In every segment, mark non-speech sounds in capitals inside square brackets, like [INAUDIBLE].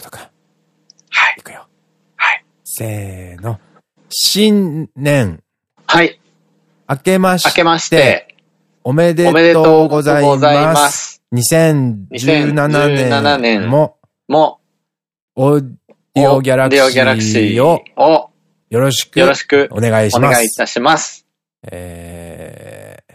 本くん。はい。いくよ。はい。せーの。新年。はい。明けまして。明けまして、おめでととうございま。ますす。2017 2017年も、も、オーディオギャラクシシーーををよろしくよろしくお願いしおます。願いいたします。えー、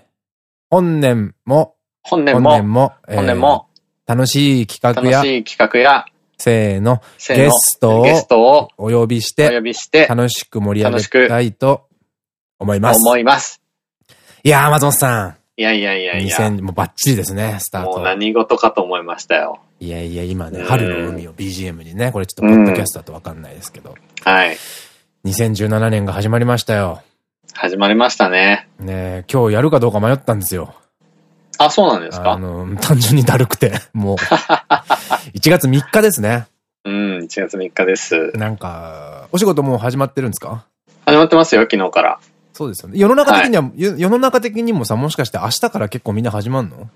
本年も、本本年も、本年も楽しい企画や、楽しい企画や、せーの、せーのゲストをゲストをお呼びしお呼て、びして、楽しく盛り上げたいと思います。思います。いやー、松本さいやいやいやん、いや、2000、もうバッチリですね、スタート。もう何事かと思いましたよ。いやいや、今ね、うん春の海を BGM にね、これちょっとポッドキャストだとわかんないですけど、はい。2017年が始まりましたよ。始まりましたね。ねえ今日やるかどうか迷ったんですよ。あ、そうなんですあかの、単純にだるくて、もう。[LAUGHS] 1月3日ですね。うん、1月3日です。なんか、お仕事もう始まってるんですか？始まってますよ、昨日から。そうですよね。世の中的には、よ世の中的にもさ、もしかして明日から結構みんな始まんの？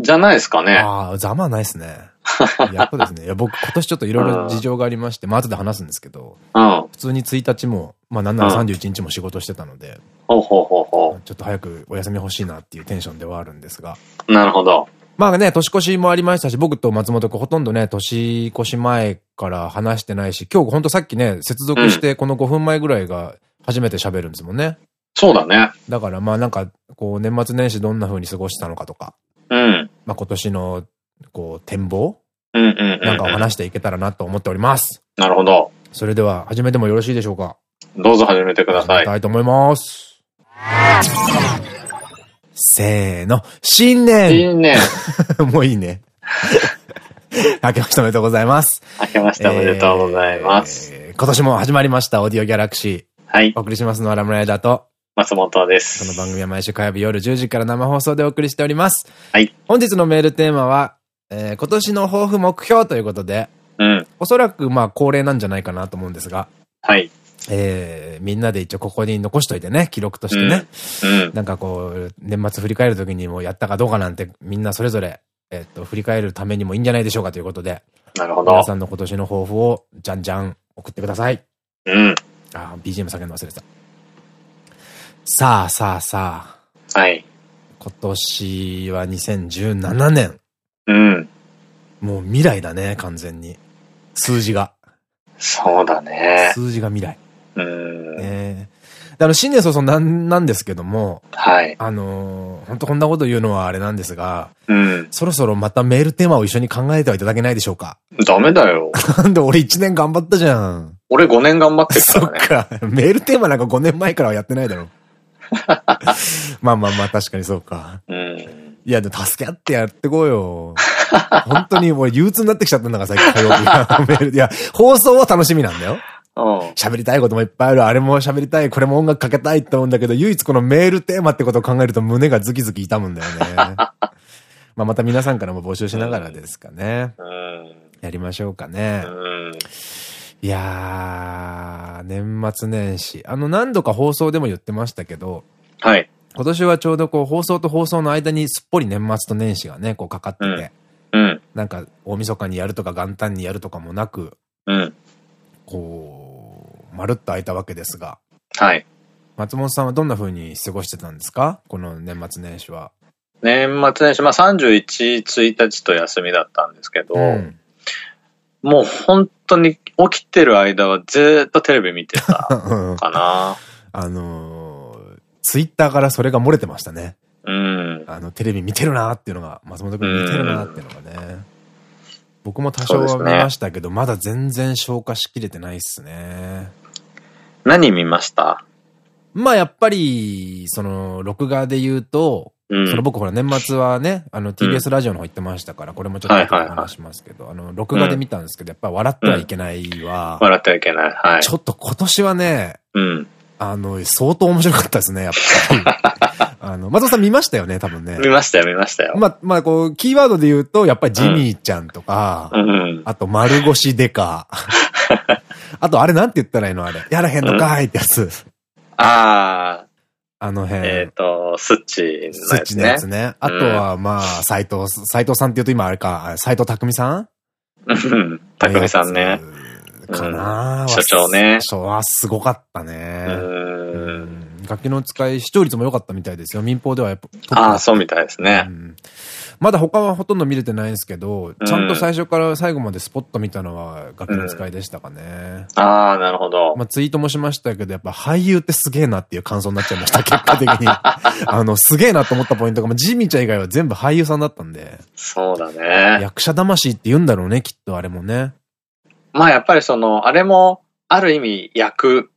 じゃないですかね。ああ、ざまあないですね。[LAUGHS] やっぱですね。いや、僕今年ちょっといろいろ事情がありまして、まあ後で話すんですけど、うん。普通に1日も、まあなんなら31日も仕事してたので、ほうほうほうほちょっと早くお休み欲しいなっていうテンションではあるんですが。う。なるほど。まあね、年越しもありましたし、僕と松本君ほとんどね、年越し前から話してないし、今日ほんとさっきね、接続してこの5分前ぐらいが初めて喋るんですもんね。そうだね。だからまあなんか、こう年末年始どんな風に過ごしたのかとか、うん。まあ今年の、こう、展望？なんかを話していけたらなと思っております。なるほど。それでは始めてもよろしいでしょうか？どうぞ始めてください。始めたいと思います。せーの、新年新年、[LAUGHS] もういいね。[LAUGHS] 明けましておめでとうございます。明けましておめでとうございます。えー今年も始まりました、オーディオギャラクシー。はいお。送りしますのはラムライダーと、松本でこす。の番組は毎週火曜日夜10時から生放送でお送りしております。はい。本日のメールテーマは、えー今年の抱負目標ということで、うん。おそらくまあ恒例なんじゃないかなと思うんですが、はい。えーみんなで一応ここに残しといてね、記録としてね。うん。なんかこう、年末振り返る時にもやったかどうかなんてみんなそれぞれ、えっと、振り返るためにもいいんじゃないでしょうかということで、なるほど皆。さんの今年の抱負をじゃんじゃん送ってください。うん。あー、BGM 叫んの忘れてた。さあさあさあ、はい。今年は2017年。うん。もう未来だね、完全に。数字が。そうだね。数字が未来。うん。えーであの、新年早々なんなんですけども、はい。あのー、本当こんなこと言うのはあれなんですが、うん。そろそろまたメールテーマを一緒に考えてはいただけないでしょうか？ダメだよ。[LAUGHS] なんで俺1年頑張ったじゃん。俺5年頑張ってるそっからね。か。メールテーマなんか5年前からはやってないだろ。[LAUGHS] まあまあまあ確かにそうか。うん。いや、でも助け合ってやってこうよ。[LAUGHS] 本当にもう憂鬱になってきちゃったんだから、最近火曜日が [LAUGHS] メールで。いや、放送は楽しみなんだよ。うん。喋りたいこともいっぱいある。あれも喋りたい。これも音楽かけたいって思うんだけど、唯一このメールテーマってことを考えると胸がズキズキ痛むんだよね。[LAUGHS] まあまた皆さんからも募集しながらですかね。うん。やりましょうかね。うん。いやー、年末年始。あの、何度か放送でも言ってましたけど、はい。今年はちょうどこう放送と放送の間にすっぽり年末と年始がね、こうかかってて、うん。なんか大晦日にやるとか元旦にやるとかもなく、うん。こう、まるっと空いたわけですが、はい。松本さんはどんな風に過ごしてたんですか？この年末年始は。年末年始、まあ31、1日と休みだったんですけど、うん。もう本当に起きてる間はずーっとテレビ見てた [LAUGHS] うんかな。あのー、ツイッターからそれが漏れてましたね。うん。あの、テレビ見てるなーっていうのが、松本くん見てるなーっていうのがね。僕も多少は見ましたけど、まだ全然消化しきれてないっすね。何見ました？まあやっぱり、その、録画で言うと、うん。その僕ほら年末はね、あの TBS ラジオの方行ってましたから、これもちょっと話しますけど、あの、録画で見たんですけど、やっぱり笑ってはいけないは、笑ってはいけない。はい。ちょっと今年はね、うん。あの、相当面白かったですね、やっぱり。[LAUGHS] あの、松尾さん見ましたよね、多分ね。見ましたよ、見ましたよ。まあ、まあ、こう、キーワードで言うと、やっぱりジミーちゃんとか、うん。あと丸腰デカ。[LAUGHS] あと、あれなんて言ったらいいのあれ。やらへんのかいってやつ。ああ、あの辺。えっ、と、スッチスのやつねッチのやつ。ね。あとは、まあ、斎藤、斎藤さんって言うと今あれか、斎藤匠さん？うん。匠さんね。。かな、うん所長ねそう、はすごかったうね。楽器の使い、視聴率も良かったみたいですよ。民放ではやっぱ。ああ、そうみたいですねう。んまだ他はほとんど見れてないんですけど、ちゃんと最初から最後までスポット見たのは楽器の使いでしたかね。ああ、なるほど。まあツイートもしましたけど、やっぱ俳優ってすげえなっていう感想になっちゃいました、結果的に。[LAUGHS] あの、すげえなと思ったポイントが、まあ、ジミーちゃん以外は全部俳優さんだったんで、そうだね。役者魂って言うんだろうね、きっとあれもね。まあやっぱりその、あれも、ある意味役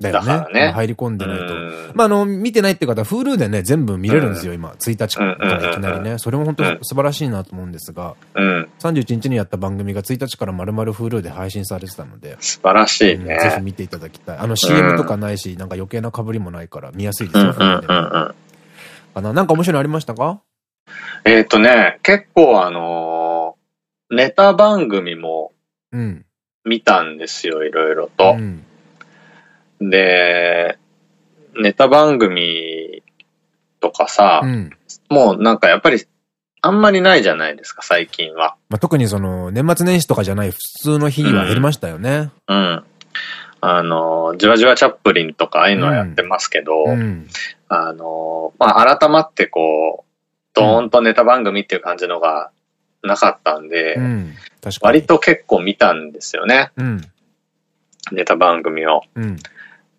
だよね。だからねまあ入り込んでないと。うんまあ、あの、見てないって方は、Hulu でね、全部見れるんですよ、今。1日からいきなりね。それも本当に素晴らしいなと思うんですが、うん。31日にやった番組が1日から丸々 Hulu で配信されてたので、素晴らしいうんね。ぜひ見ていただきたい。あの CM とかないし、なんか余計な被りもないから見やすいですよ、うんうんうん。かな？なんか面白いのありましたか？えっとね、結構あのーネタ番組もうん。見たんですよ、いろいろうと。ん。で、ネタ番組とかさ、うん。もうなんかやっぱりあんまりないじゃないですか、最近は。まあ、特にその、年末年始とかじゃない普通の日には減りましたよね。うん。あの、じわじわチャップリンとかああいうのはやってますけど、うん。あの、まあ、改まってこう、ドーンとネタ番組っていう感じのがなかったんで、うん。確かに。割。と結構見たんですよね、うん。ネタ番組を。うん。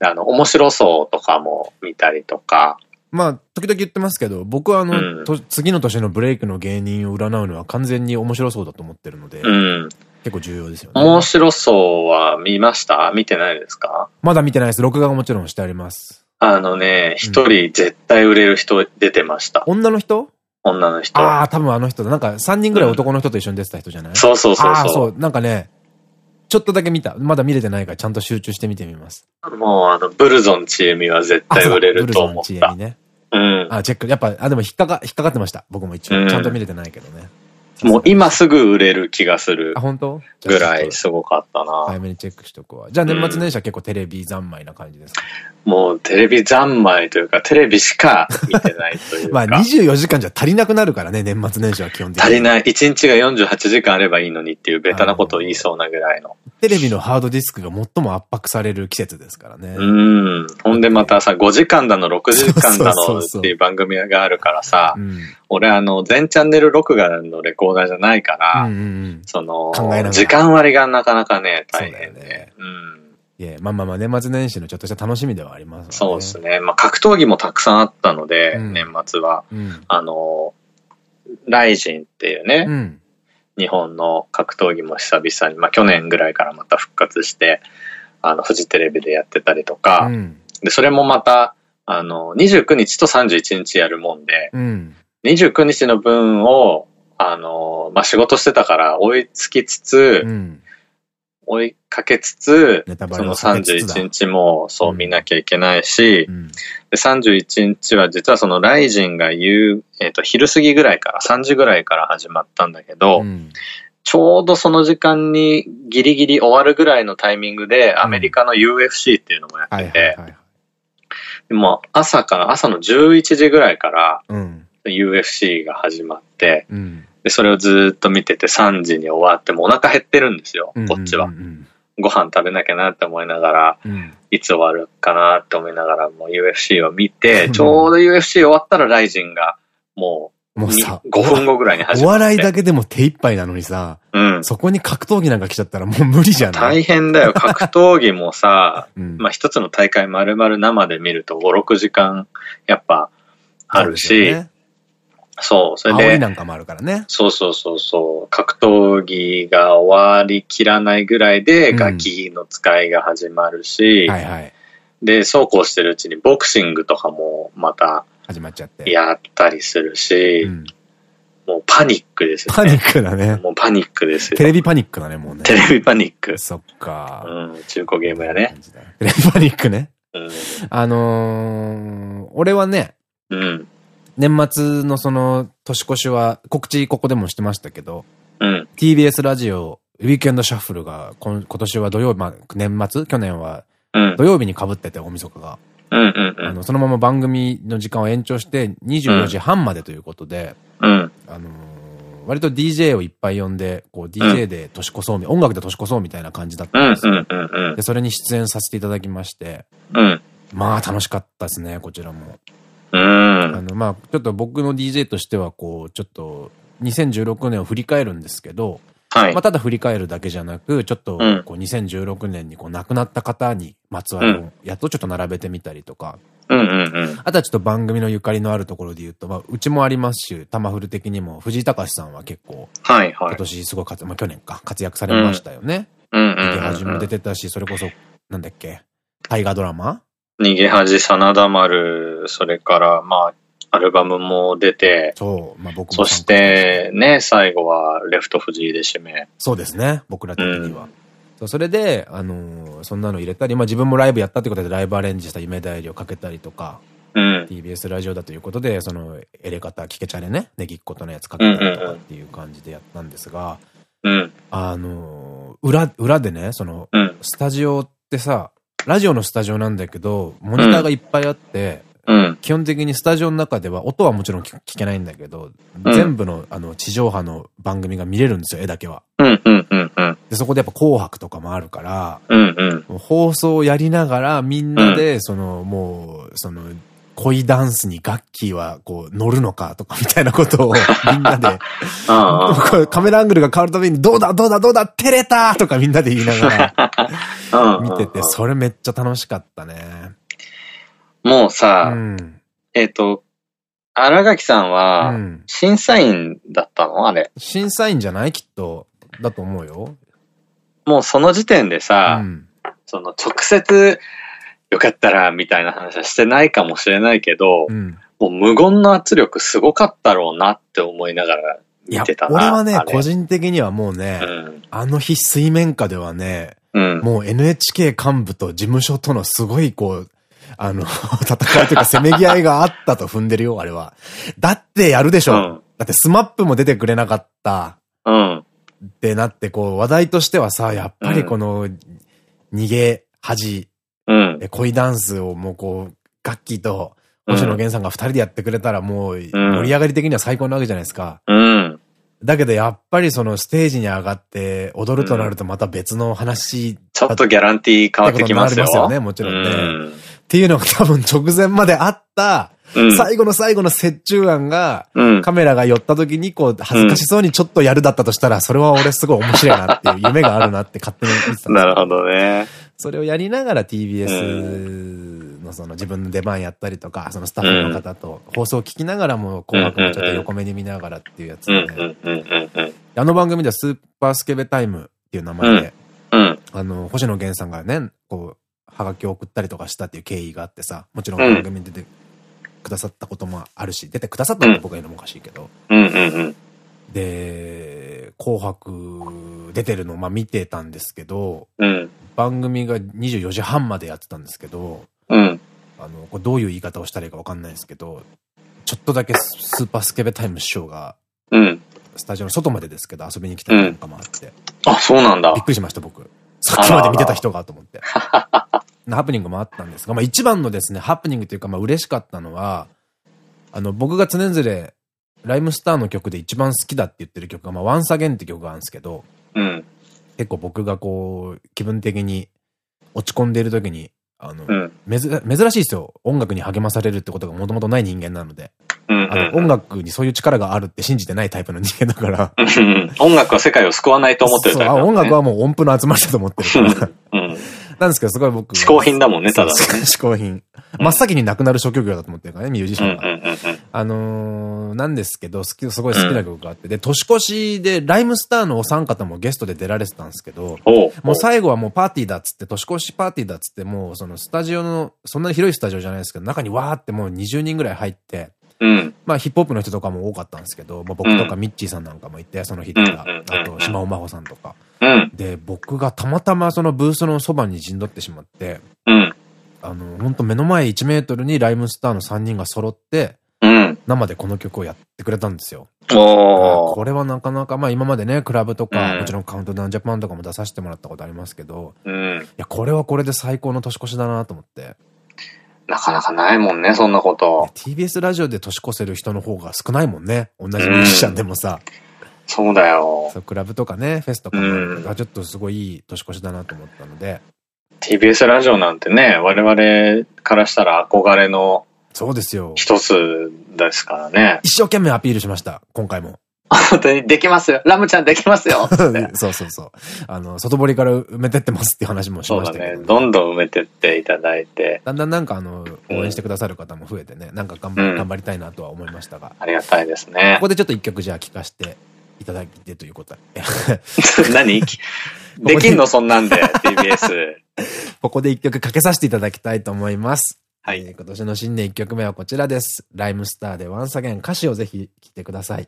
あの、面白そうとかも見たりとか、まあ、時々言ってますけど、僕はあの、うんと次の年のブレイクの芸人を占うのは完全に面白そうだと思ってるので、うん。結構重要ですよね。面白そうは見ました？見てないですか？まだ見てないです。録画がもちろんしてあります。あのね、一人絶対売れる人出てました。女の人？女の人。ああ、多分あの人だ。なんか3人ぐらい男の人と一緒に出てた人じゃない、そうそうそうそああ、そう。なんかね、ちょっとだけ見た。まだ見れてないからちゃんと集中して見てみます。う。もうあの、ブルゾンチエミは絶あ対売れると思ったブルゾン知恵に。ね。うん。あ、チェック。やっぱ、あ、でも引っかか、引っかかってました。僕も一応。うんちゃんと見れてないけどね。もう今すぐ売れる気がするあ、本当？ぐらいすごかったな。早めにチェックしとくわ。じゃあ年末年始は結構テレビ三昧な感じですか、もうテレビ三昧というか、テレビしか見てないという [LAUGHS] まあか。24時間じゃ足りなくなるからね、年末年始は基本的に。足りない。1日が48時間あればいいのにっていうベタなことを言いそうなぐらいの。テレビのハードディスクが最も圧迫される季節ですからね。うん。ほんでまたさ、5時間だの、6時間だのっていう番組があるからさ、うん。俺あの、全チャンネル録画のレコーダーじゃないから。その時間割がなかなかね、大変そうだよねで。うん。いえ、まあまあまあ、年末年始のちょっとした楽しみではありますわね。そうですね。まあ、格闘技もたくさんあったので、うん年末は。うん。あの、ライジンっていうね、うん。日本の格闘技も久々に、まあ去年ぐらいからまた復活して、あの、フジテレビでやってたりとか、うん。で、それもまた、あの、29日と31日やるもんで、うん。29日の分を、あの、まあ仕事してたから追いつきつつ、うん。追いかけつつ、そのレを避けつつだ31日もそう見なきゃいけないし、うん。で31日は実はそのライジンが夕、えっ、と、昼過ぎぐらいから、3時ぐらいから始まったんだけど、うん。ちょうどその時間にギリギリ終わるぐらいのタイミングで、アメリカの UFC っていうのもやはいってて。でも朝から、朝の11時ぐらいからうん。UFC が始まって、うん。で、それをずっと見てて3時に終わってもうお腹減ってるんですよ、うんこっちはう。ん。ご飯食べなきゃなって思いながら、うん。いつ終わるかなって思いながらもう UFC を見うて、んちょうど UFC 終わったらライジンがもうにもうさ、5分後ぐらいに始おまって。笑いだけでも手一杯なのにさ、うん。そこに格闘技なんか来ちゃったらもう無理じゃない？大変だよ。[LAUGHS] 格闘技もさ、うんまあ一つの大会丸々生で見ると5、6時間やっぱあるし、そう、それで、なんかもあるからね。そうそうそうそう、格闘技が終わりきらないぐらいでうん楽器の使いが始まるし、はいはい。で、そうこうしてるうちにボクシングとかもまた始まっちゃって。やったりするし、うんもうパニックですよね。パニックだね。もうパニックですよ。テレビパニックだね、もうね。テレビパニック。そっか。うん、中古ゲームやね。テレビパニックね。うん。あのー、俺はね、うん。年末のその年越しは告知ここでもしてましたけど、うん。TBS ラジオウィークエンドシャッフルが今今年は土曜日、まあ年末？去年はうん。土曜日に被ってて大晦日が。あの、そのまま番組の時間を延長して24時半までということで、うん。あのー割と DJ をいっぱい呼んで、こう DJ で年越そうみ、音楽で年越そうみたいな感じだったんですよ。で、それに出演させていただきまして、うん。まあ楽しかったですね、こちらも。うん。あの、まあ、ちょっと僕の DJ としては、こう、ちょっと、2016年を振り返るんですけど、はい。まあ、ただ振り返るだけじゃなく、ちょっと、こう、2016年にこう、亡くなった方にまつわるやっとちょっと並べてみたりとか、うんうんうん。あとはちょっと番組のゆかりのあるところで言うと、まあ、うちもありますし、タマフル的にも、藤井隆さんは結構、はいはい。今年すごい活躍、まあ去年か、活躍されましたよね。うん。逃げ恥も出てたし、それこそ、なんだっけ、大河ドラマ逃げ恥、真田丸、それから、まあ、アルバムも出て、そう、まあ僕も。そしてね、最後はレフト藤井で締め。そうですね、僕ら的には。うん、それで、あのー、そんなの入れたり、まあ自分もライブやったってことでライブアレンジした夢代理をかけたりとか、うん、TBS ラジオだということで、その、エレカタ、聞けちゃれね、ネギっことのやつかけたりとかっていう感じでやったんですが、うん、あのー、裏、裏でね、その、うん、スタジオってさ、ラジオのスタジオなんだけど、モニターがいっぱいあって、うん、基本的にスタジオの中では音はもちろん聞けないんだけど、うん、全部のあの地上波の番組が見れるんですよ、絵だけは。で、そこでやっぱ紅白とかもあるから、うんうん、放送をやりながらみんなで、その、もう、その、恋ダンスにガッキーはこう乗るのかとかみたいなことを [LAUGHS] みんなでカメラアングルが変わるたびにどうだどうだどうだ照れたとかみんなで言いながら [LAUGHS] 見てて、それめっちゃ楽しかったね。もうさ、うん、えっと、荒垣さんは、審査員だったの？あれ。審査員じゃない？きっと。だと思うよ。もうその時点でさ、うん、その直接、よかったら、みたいな話はしてないかもしれないけど、うん、もう無言の圧力すごかったろうなって思いながら見てたな。俺はね、個人的にはもうね、うん、あの日水面下ではね、もう NHK 幹部と事務所とのすごいこう、あの、[LAUGHS] 戦いというか、せめぎ合いがあったと踏んでるよ、あれは。だってやるでしょ。うん、だってスマップも出てくれなかった。うん。ってなって、こう、話題としてはさ、やっぱりこの、逃げ恥、うん、恋ダンスをもうこう、楽器と、星野源さんが二人でやってくれたらもう、盛り上がり的には最高なわけじゃないですか。うん。だけどやっぱりそのステージに上がって踊るとなるとまた別の話、ちょっとギャランティー変わってきますよ。ますよね、もちろんね。っていうのが多分直前まであった、最後の最後の折衷案が、カメラが寄った時にこう、恥ずかしそうにちょっとやるだったとしたら、それは俺すごい面白いなっていう夢があるなって勝手に言ってた [LAUGHS] なるほどね。それをやりながら TBS のその自分の出番やったりとか、そのスタッフの方と放送を聞きながらも紅白もちょっと横目に見ながらっていうやつで、あの番組ではスーパースケベタイムっていう名前で、あの、星野源さんがね、こう、はがきを送ったりとかしたっていう経緯があってさ、もちろん番組に出てくださったこともあるし、出てくださったのは僕が言うのもおかしいけど。で、紅白出てるのまあ見てたんですけど、うん、番組が24時半までやってたんですけど、の、これどういう言い方をしたらいいかわかんないですけど、ちょっとだけスーパースケベタイム師匠が、うん、スタジオの外までですけど遊びに来たりなんかもあって。あ、そうなんだ。びっくりしました、僕。さっきまで見てた人がと思って。ハプニングもあったんですが、まあ一番のですね、ハプニングというか、まあ嬉しかったのは、あの、僕が常々、ライムスターの曲で一番好きだって言ってる曲が、まあ、ワンサゲンって曲があるんですけど、うん、結構僕がこう、気分的に落ち込んでいる時に、あの、うん、珍しいですよ。音楽に励まされるってことがもともとない人間なので。あの、音楽にそういう力があるって信じてないタイプの人間だから。音楽は世界を救わないと思ってるタイプ、ね、音楽はもう音符の集まりだと思ってるから。うんなんですけど、すごい僕。嗜好品だもんね、ただ、ね。嗜好品。真っ先に亡くなる職業だと思ってるからね、ミュージシャンが。あのー、なんですけど、好き、すごい好きな曲があって、で、年越しで、ライムスターのお三方もゲストで出られてたんですけど、もう最後はもうパーティーだっつって、年越しパーティーだっつって、もうそのスタジオの、そんなに広いスタジオじゃないですけど、中にわーってもう20人ぐらい入って、うん、まあヒップホップの人とかも多かったんですけど、まあ、僕とかミッチーさんなんかもいて、その日とか、あと島尾真帆さんとか。うん、で、僕がたまたまそのブースのそばに陣取ってしまって、うん、あの、本当目の前1メートルにライムスターの3人が揃って、うん、生でこの曲をやってくれたんですよ。これはなかなか、まあ今までね、クラブとか、もちろんカウントダウンジャパンとかも出させてもらったことありますけど、うん、いや、これはこれで最高の年越しだなと思って。なかなかないもんね、そんなこと。TBS ラジオで年越せる人の方が少ないもんね。同じミュージシャンでもさ。そうだよ。そう、クラブとかね、フェスとかも、ちょっとすごいいい年越しだなと思ったので。TBS ラジオなんてね、我々からしたら憧れのそうですよ。一つですからね。一生懸命アピールしました、今回も。[LAUGHS] 本当にできますよ。ラムちゃんできますよ。[LAUGHS] そうそうそう。あの、外堀から埋めてってますっていう話もしましたけど、ね、そうだね。どんどん埋めてっていただいて。だんだんなんかあの、応援してくださる方も増えてね、なんか頑張,、頑張りたいなとは思いましたが。ありがたいですね。ここでちょっと一曲じゃあ聴かせていただいてということで。[LAUGHS] 何？できんのそんなんで、[LAUGHS] TBS。ここで一曲かけさせていただきたいと思います。はい。今年の新年一曲目はこちらです。ライムスターでワンサゲン歌詞をぜひ聴いてください。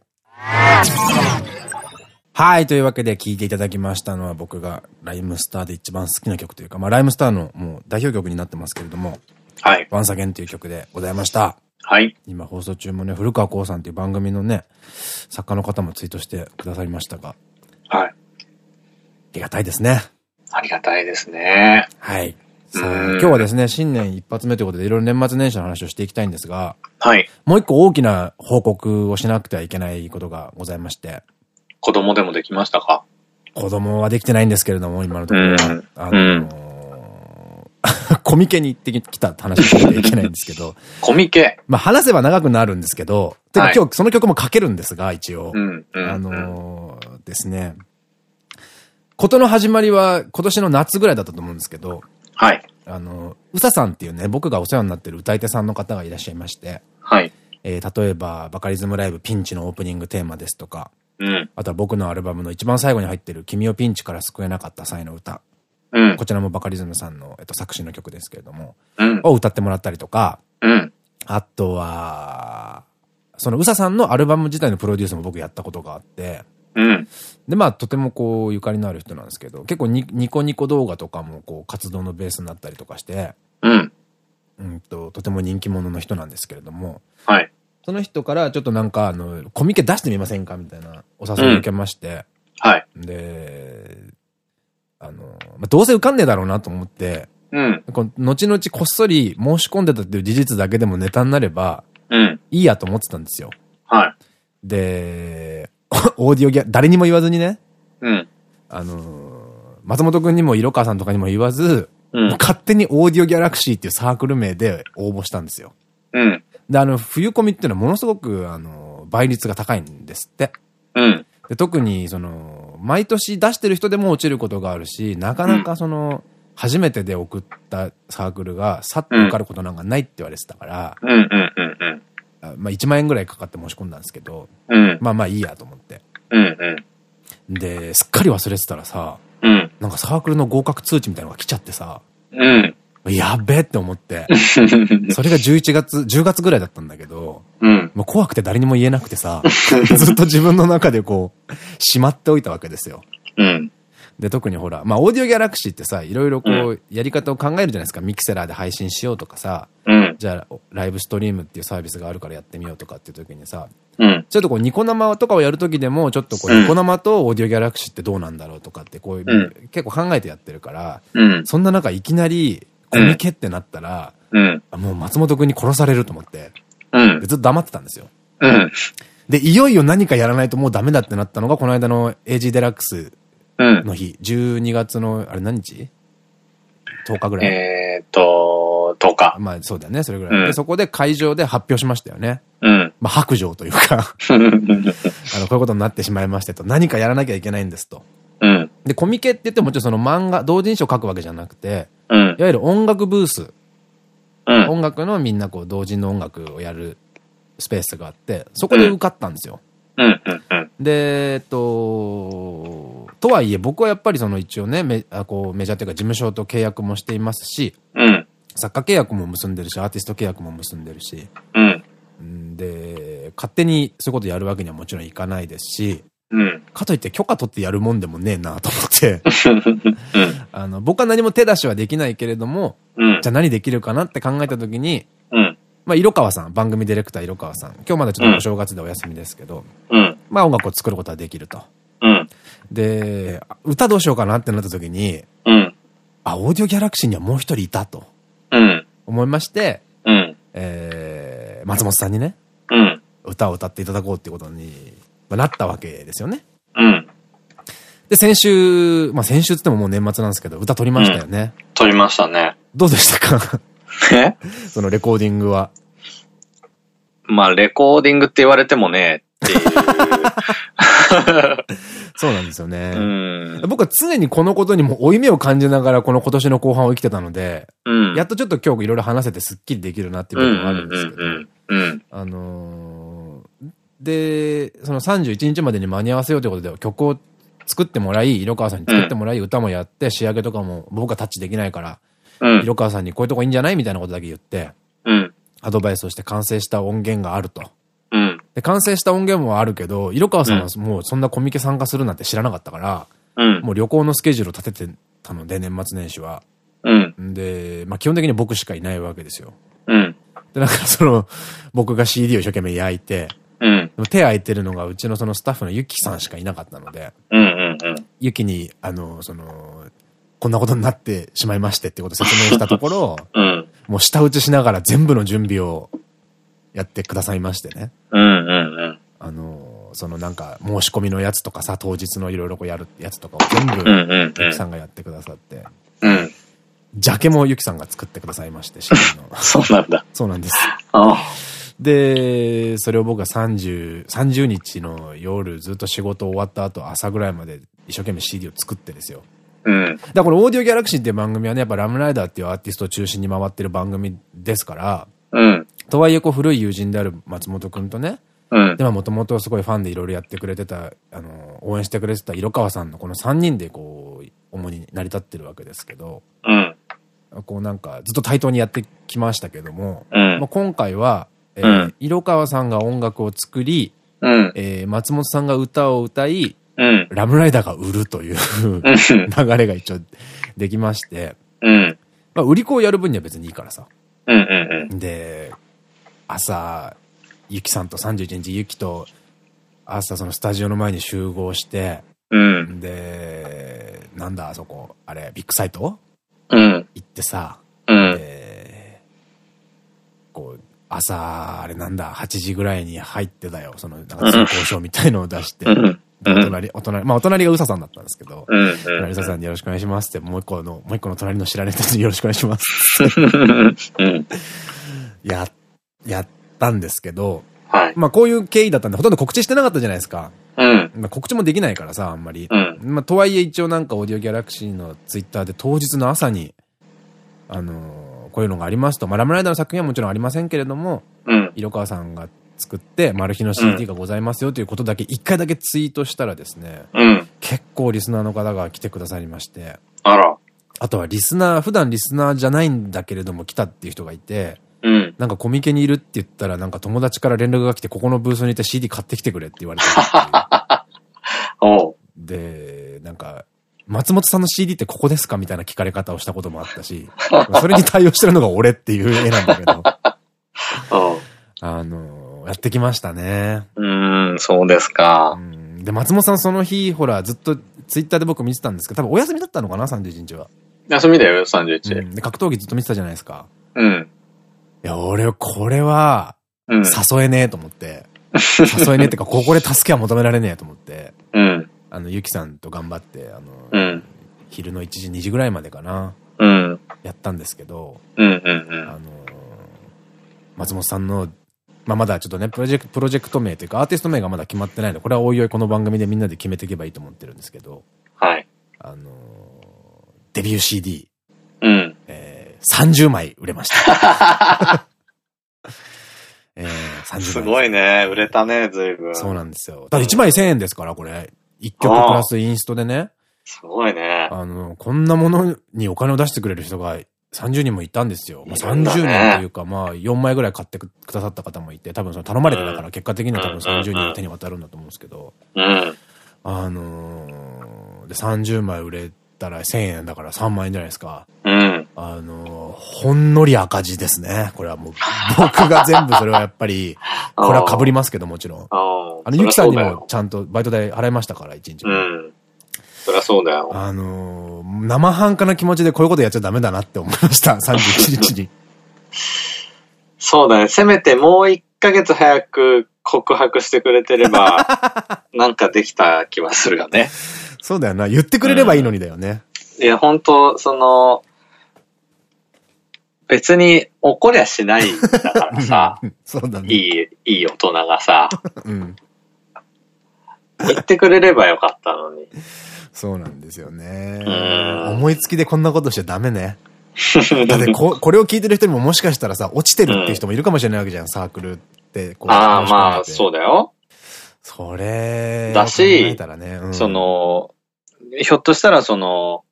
はい。というわけで聴いていただきましたのは僕がライムスターで一番好きな曲というか、まあライムスターのもう代表曲になってますけれども、はい。ワンサゲンという曲でございました。はい。今放送中もね、古川光さんという番組のね、作家の方もツイートしてくださいましたが、はい。ありがたいですね。ありがたいですね。はい。さあ、今日はですね、新年一発目ということで、いろいろ年末年始の話をしていきたいんですが、はい。もう一個大きな報告をしなくてはいけないことがございまして。子供でもできましたか？子供はできてないんですけれども、今のところは。あのー、コミケに行ってきた話しなきゃいけないんですけど。[LAUGHS] コミケまあ話せば長くなるんですけど、てか今日その曲も書けるんですが、一応。あのー、ですね。ことの始まりは今年の夏ぐらいだったと思うんですけど、はい。あの、うささんっていうね、僕がお世話になってる歌い手さんの方がいらっしゃいまして、はい。えー、例えば、バカリズムライブピンチのオープニングテーマですとか、うん。あとは僕のアルバムの一番最後に入ってる君をピンチから救えなかった際の歌。うん。こちらもバカリズムさんの、えっと、作詞の曲ですけれども、うん。を歌ってもらったりとか、うん。あとは、そのうささんのアルバム自体のプロデュースも僕やったことがあって、うん。で、まあ、とてもこう、ゆかりのある人なんですけど、結構ニニコニコ動画とかもこう、活動のベースになったりとかして、うん。うんと、とても人気者の人なんですけれども、はい。その人からちょっとなんか、あの、コミケ出してみませんか？みたいなお誘いを受けまして、うん、はい。で、あの、まあ、どうせ受かんねえだろうなと思って、うん。この後々こっそり申し込んでたっていう事実だけでもネタになれば、うん。いいやと思ってたんですよ。はい。で、[LAUGHS] オーディオギャ、誰にも言わずにね。うん。あのー、松本くんにも色川さんとかにも言わず、うん、勝手にオーディオギャラクシーっていうサークル名で応募したんですよ。うん。で、あの、冬コミっていうのはものすごく、あの、倍率が高いんですって。うん。で特に、その、毎年出してる人でも落ちることがあるし、なかなかその、うん初めてで送ったサークルが、さっと受かることなんかないって言われてたから。まあ1万円ぐらいかかって申し込んだんですけど、うん、まあまあいいやと思って。うんうん、で、すっかり忘れてたらさ、うん、なんかサークルの合格通知みたいなのが来ちゃってさ、うん、やべえって思って、[LAUGHS] それが11月、10月ぐらいだったんだけど、うん、もう怖くて誰にも言えなくてさ、ずっと自分の中でこう、しまっておいたわけですよ。うん。で、特にほら、まあ、オーディオギャラクシーってさ、いろいろこう、やり方を考えるじゃないですか。ミキセラーで配信しようとかさ、うん、じゃあ、ライブストリームっていうサービスがあるからやってみようとかっていう時にさ、うん、ちょっとこう、ニコ生とかをやる時でも、ちょっとこう、ニコ生とオーディオギャラクシーってどうなんだろうとかって、こういう、うん、結構考えてやってるから、うん、そんな中、いきなり、コミケってなったら、うん、もう松本くんに殺されると思って、うん、ずっと黙ってたんですよ。うん、で、いよいよ何かやらないともうダメだってなったのが、この間の AG デラックスの日、うん、12月の、あれ何日 ?10 日ぐらい。えっと、10日。まあそうだよね、それぐらい。うん、で、そこで会場で発表しましたよね。うん。まあ白状というか [LAUGHS] あの、こういうことになってしまいましてと、何かやらなきゃいけないんですと。うん。で、コミケって言ってもちろんその漫画、同人誌を書くわけじゃなくて、うん。いわゆる音楽ブース。うん。音楽のみんなこう、同人の音楽をやるスペースがあって、そこで受かったんですよ。で、えっと、とはいえ僕はやっぱりその一応ね、メあこうメジャーっていうか事務所と契約もしていますし、うん。作家契約も結んでるし、アーティスト契約も結んでるし、うん。で、勝手にそういうことやるわけにはもちろんいかないですし、うん、かといって許可取ってやるもんでもねえなと思って。あの、僕は何も手出しはできないけれども、うん、じゃあ何できるかなって考えたときに、うん、まあ、色川さん、番組ディレクター色川さん、今日まだちょっとお正月でお休みですけど、うん、まあ音楽を作ることはできると。うん、で、歌どうしようかなってなったときに、うん、あ、オーディオギャラクシーにはもう一人いたと。うん、思いまして、うん、えー、松本さんにね、うん、歌を歌っていただこうってことになったわけですよね。で、先週、まあ先週つってももう年末なんですけど、歌撮りましたよね。うん、撮りましたね。どうでしたか？[LAUGHS] え？そのレコーディングは。まあ、レコーディングって言われてもね、っていう。[LAUGHS] そうなんですよね。僕は常にこのことにも負い目を感じながらこの今年の後半を生きてたので、うん、やっとちょっと今日いろいろ話せてスッキリできるなっていう部分があるんですけど、あのー、で、その31日までに間に合わせようということで曲を作ってもらい、色川さんに作ってもらい、歌もやって、仕上げとかも僕はタッチできないから、うん、色川さんにこういうとこいいんじゃないみたいなことだけ言って、うん、アドバイスをして完成した音源があると。うん、で、完成した音源もあるけど、色川さんはもうそんなコミケ参加するなんて知らなかったから、うん、もう旅行のスケジュールを立ててたので、年末年始は。うん、で、まあ基本的に僕しかいないわけですよ。うん、で、なんかその、僕が CD を一生懸命焼いて、うん、手空いてるのがうちのそのスタッフのユキさんしかいなかったので、ユキに、あの、その、こんなことになってしまいましてってことを説明したところ、うん、もう舌打ちしながら全部の準備をやってくださいましてね。あの、そのなんか申し込みのやつとかさ、当日のいろいろこうやるやつとかを全部、ゆきさんがやってくださって、うん、ジャケもゆきさんが作ってくださいまして、の。[LAUGHS] そうなんだ。そうなんです。ああで、それを僕が30、30日の夜ずっと仕事終わった後朝ぐらいまで一生懸命 CD を作ってですよ。うん。だからこのオーディオギャラクシーっていう番組はね、やっぱラムライダーっていうアーティストを中心に回ってる番組ですから、うん。とはいえこう古い友人である松本くんとね、うん。で、まあもともとすごいファンでいろいろやってくれてた、あの、応援してくれてた色川さんのこの3人でこう、主に成り立ってるわけですけど、うん。こうなんかずっと対等にやってきましたけども、うん。まあ今回は、えー、うん、色川さんが音楽を作り、うん、えー、松本さんが歌を歌い、うん、ラムライダーが売るという流れが一応できまして、うん、まあ売り子をやる分には別にいいからさ。で、朝、ゆきさんと31日ゆきと朝そのスタジオの前に集合して、うん、で、なんだあそこ、あれ、ビッグサイト、うん、行ってさ、うん、で、こう、朝、あれなんだ、8時ぐらいに入ってたよ。その、なんか通行証みたいのを出して。お隣、お隣、まあお隣がうささんだったんですけど、うささんによろしくお願いしますって、もう一個の、もう一個の隣の知られた人によろしくお願いします。や、やったん。ですけど、はい、まあこういう経緯だったん。で、ほとん。ど告知してなかったじゃないですか。うん、まあ告知もできないからさ、あん。まり。うん、まあとはいえ一応なん。かオーディオギャラクシーのツイッターで当日の朝に、あのーこういうのがありますと。まあ、ラムライダーの作品はもちろんありませんけれども、うん、色川さんが作って、マル秘の CD がございますよということだけ、一回だけツイートしたらですね、うん、結構リスナーの方が来てくださりまして、あら。あとはリスナー、普段リスナーじゃないんだけれども来たっていう人がいて、うん、なんかコミケにいるって言ったら、なんか友達から連絡が来て、ここのブースにいて CD 買ってきてくれって言われた [LAUGHS] で、なんか、松本さんの CD ってここですかみたいな聞かれ方をしたこともあったし、[LAUGHS] それに対応してるのが俺っていう絵なんだけど。[LAUGHS] あの、やってきましたね。うん、そうですか。で、松本さんその日、ほら、ずっとツイッターで僕見てたんですけど、多分お休みだったのかな、31日は。休みだよ、31、うん。で、格闘技ずっと見てたじゃないですか。うん。いや、俺、これは、誘えねえと思って。誘えねえってか、ここで助けは求められねえと思って。うん。あの、ゆきさんと頑張って、あの、うん、昼の1時、2時ぐらいまでかな。うん。やったんですけど。あの、松本さんの、まあ、まだちょっとね、プロジェクト、プロジェクト名というか、アーティスト名がまだ決まってないので、これはおいおいこの番組でみんなで決めていけばいいと思ってるんですけど、はい。あの、デビュー CD、うん。えー、30枚売れました。[LAUGHS] えー、30枚。すごいね。売れたね、ずいぶん。そうなんですよ。ただ1枚1000円ですから、これ。一曲プラスインストでね。すごいね。あの、こんなものにお金を出してくれる人が30人もいたんですよ。まあ、30人というか、まあ4枚ぐらい買ってくださった方もいて、多分その頼まれてたから結果的には多分30人の手に渡るんだと思うんですけど。うん。あのー、で、30枚売れたら1000円だから3万円じゃないですか。うん。あのー、ほんのり赤字ですね。これはもう、僕が全部それはやっぱり、[LAUGHS] これは被りますけどもちろん。あの、ゆきさんにもちゃんとバイト代払いましたから、1日も。うん。そりゃそうだよ。あのー、生半可な気持ちでこういうことやっちゃダメだなって思いました、[LAUGHS] 31日に。そうだね。せめてもう1ヶ月早く告白してくれてれば、[LAUGHS] なんかできた気はするよね。そうだよな。言ってくれればいいのにだよね。いや、本当その、別に怒りゃしないんだからさ。[LAUGHS] そうだね。いい、いい大人がさ。うん。言ってくれればよかったのに。そうなんですよね。思いつきでこんなことしちゃダメね。[LAUGHS] だってこ、これを聞いてる人にももしかしたらさ、落ちてるっていう人もいるかもしれないわけじゃん、サークルってこう。ああ、まあ、そうだよ。それ、だし、ねうん、その、ひょっとしたらその、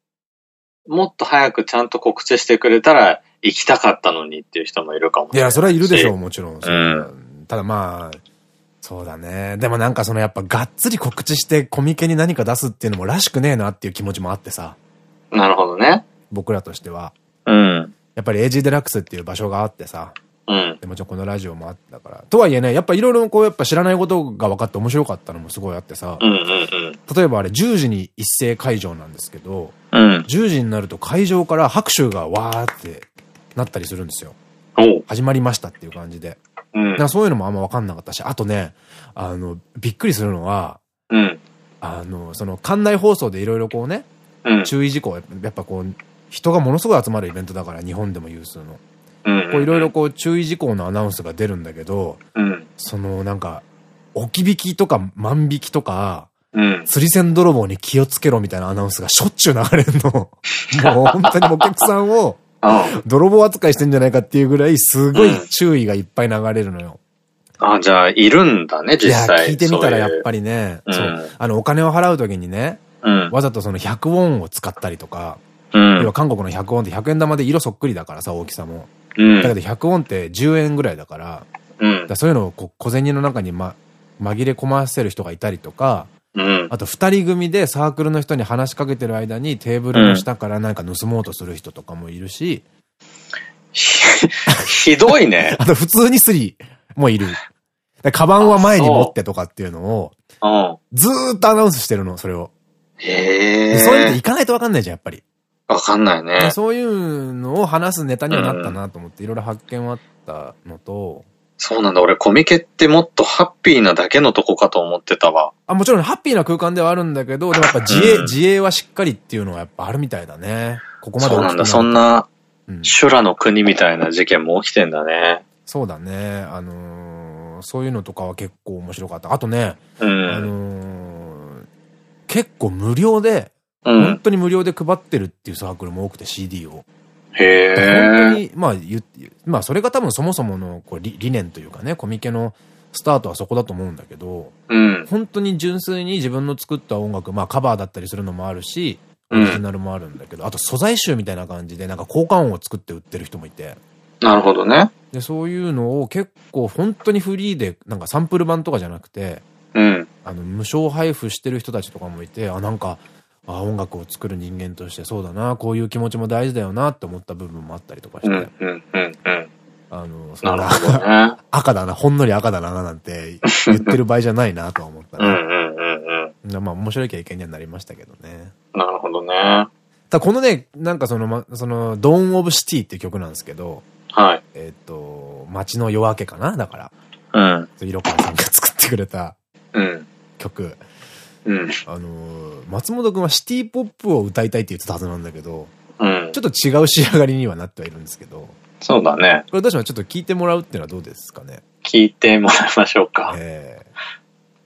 もっと早くちゃんと告知してくれたら行きたかったのにっていう人もいるかもいや、それはいるでしょう、もちろん。うん、ただまあ、そうだね。でもなんかそのやっぱがっつり告知してコミケに何か出すっていうのもらしくねえなっていう気持ちもあってさ。なるほどね。僕らとしては。うん。やっぱり AG デラックスっていう場所があってさ。うん。でもちろんこのラジオもあったから。とはいえね、やっぱいろいろこうやっぱ知らないことが分かって面白かったのもすごいあってさ。うんうんうん。例えばあれ10時に一斉会場なんですけど、うん。10時になると会場から拍手がわーってなったりするんですよ。始まりましたっていう感じで。うん。そういうのもあんま分かんなかったし、あとね、あの、びっくりするのは、うん。あの、その館内放送でいろいろこうね、うん、注意事項、やっぱこう、人がものすごい集まるイベントだから、日本でも有数の。こういろいろこう注意事項のアナウンスが出るんだけど、うん、そのなんか、置き引きとか万引きとか、うん、釣り線泥棒に気をつけろみたいなアナウンスがしょっちゅう流れるの。[LAUGHS] もう本当にお客さんを、泥棒扱いしてんじゃないかっていうぐらい、すごい注意がいっぱい流れるのよ。あ、じゃあ、いるんだね、実際。いや、聞いてみたらやっぱりね、そう。あの、お金を払うときにね、わざとその100ウォンを使ったりとか、要は韓国の100ウォンって100円玉で色そっくりだからさ、大きさも。だけど100ウォンって10円ぐらいだから、だそういうのを小銭の中にま、紛れ込ませる人がいたりとか、あと二人組でサークルの人に話しかけてる間にテーブルの下からなんか盗もうとする人とかもいるし、[LAUGHS] ひどいね。[LAUGHS] あと普通にスリもいる。カバンは前に持ってとかっていうのを、ずーっとアナウンスしてるの、それを。へそういうのって行かないとわかんないじゃん、やっぱり。わかんないね。そういうのを話すネタにはなったなと思って、いろいろ発見はあったのと。そうなんだ。俺、コミケってもっとハッピーなだけのとこかと思ってたわ。あ、もちろんハッピーな空間ではあるんだけど、でもやっぱ自衛、うん、自衛はしっかりっていうのはやっぱあるみたいだね。ここまでそうなんだ。そんな、修羅の国みたいな事件も起きてんだね。そうだね。あのー、そういうのとかは結構面白かった。あとね、うん、あのー、結構無料で、うん、本当に無料で配ってるっていうサークルも多くて CD を。へえ。本当に、まあ言まあそれが多分そもそものこう理理念というかね、コミケのスタートはそこだと思うんだけど、うん、本当に純粋に自分の作った音楽、まあカバーだったりするのもあるし、オリジナルもあるんだけど、うん、あと素材集みたいな感じでなんか効果音を作って売ってる人もいて。なるほどね。で、そういうのを結構本当にフリーで、なんかサンプル版とかじゃなくて、うん。あの、無償配布してる人たちとかもいて、あ、なんか、あ、音楽を作る人間としてそうだな、こういう気持ちも大事だよなって思った部分もあったりとかして。うん、うん、うん、うん。あの、そんな、ね、[LAUGHS] 赤だな、ほんのり赤だな、なんて言ってる場合じゃないなとは思ったね。うんうんうんうん。まあ面白い経験にはなりましたけどね。なるほどね。ただこのね、なんかその、ま、その、ドーン・オブ・シティっていう曲なんですけど、はい。えっと、街の夜明けかな？だから。うん。色川さんが作ってくれた、うん。曲。うん。あの、松本くんはシティポップを歌いたいって言ってたはずなんだけど、うん。ちょっと違う仕上がりにはなってはいるんですけど。そうだね。これどうしまちょっと聞いてもらうっていうのはどうですかね？聞いてもらいましょうか。ええー、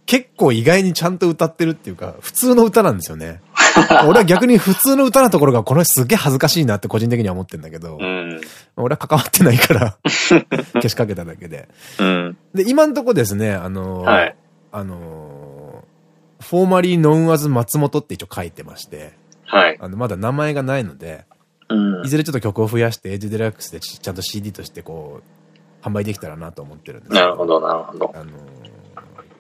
結構意外にちゃんと歌ってるっていうか、普通の歌なんですよね。[LAUGHS] 俺は逆に普通の歌のところがこのすげえ恥ずかしいなって個人的には思ってんだけど、うん、俺は関わってないから [LAUGHS] 消しかけただけで。うん、で、今んとこですね、あのー、はい、あのー、フォーマリーノンアズ松本って一応書いてまして、はい、あの、まだ名前がないので、うん、いずれちょっと曲を増やして、エイジデラックスでちゃんと CD としてこう、販売できたらなと思ってるんですなるほど、なるほど。あのー、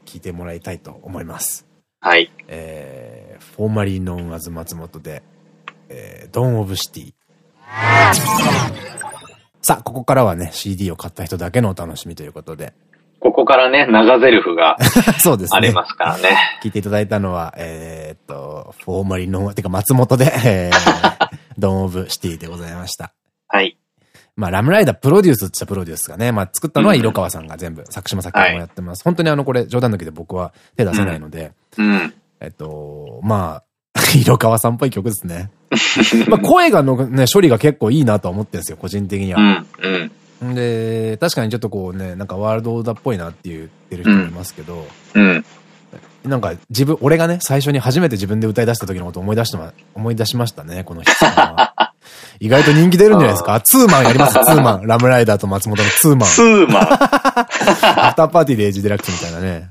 聞いてもらいたいと思います。はい。えー、フォーマリーノンアズ松本で、えー、ドンオブシティ。さあ、ここからはね、CD を買った人だけのお楽しみということで。ここからね、長ゼルフが [LAUGHS] そうですね。ありますからね。聞いていただいたのは、えー、っと、フォーマリーノン、てか松本で、えー、[LAUGHS] ドンオブシティでございました。はい。まあ、ラムライダープロデュースっちゃプロデュースがね、まあ、作ったのは色川さんが全部、作詞も作曲もやってます。はい、本当にあの、これ、冗談抜きで僕は手出せないので、うん。えっと、まあ、[LAUGHS] 色川さんっぽい曲ですね。まあ声がのね、処理が結構いいなと思ってるんですよ、個人的には。うん、うん。で、確かにちょっとこうね、なんかワールドオーダーっぽいなって言ってる人もいますけど、うん。なんか自分、俺がね、最初に初めて自分で歌い出した時のことを思い出してま、思い出しましたね、この人は。[LAUGHS] 意外と人気出るんじゃないですか？ツーマンやります？ツーマン。ラムライダーと松本のツーマン。ツーマン。[LAUGHS] アフターパーティーでエイジデラックスみたいなね。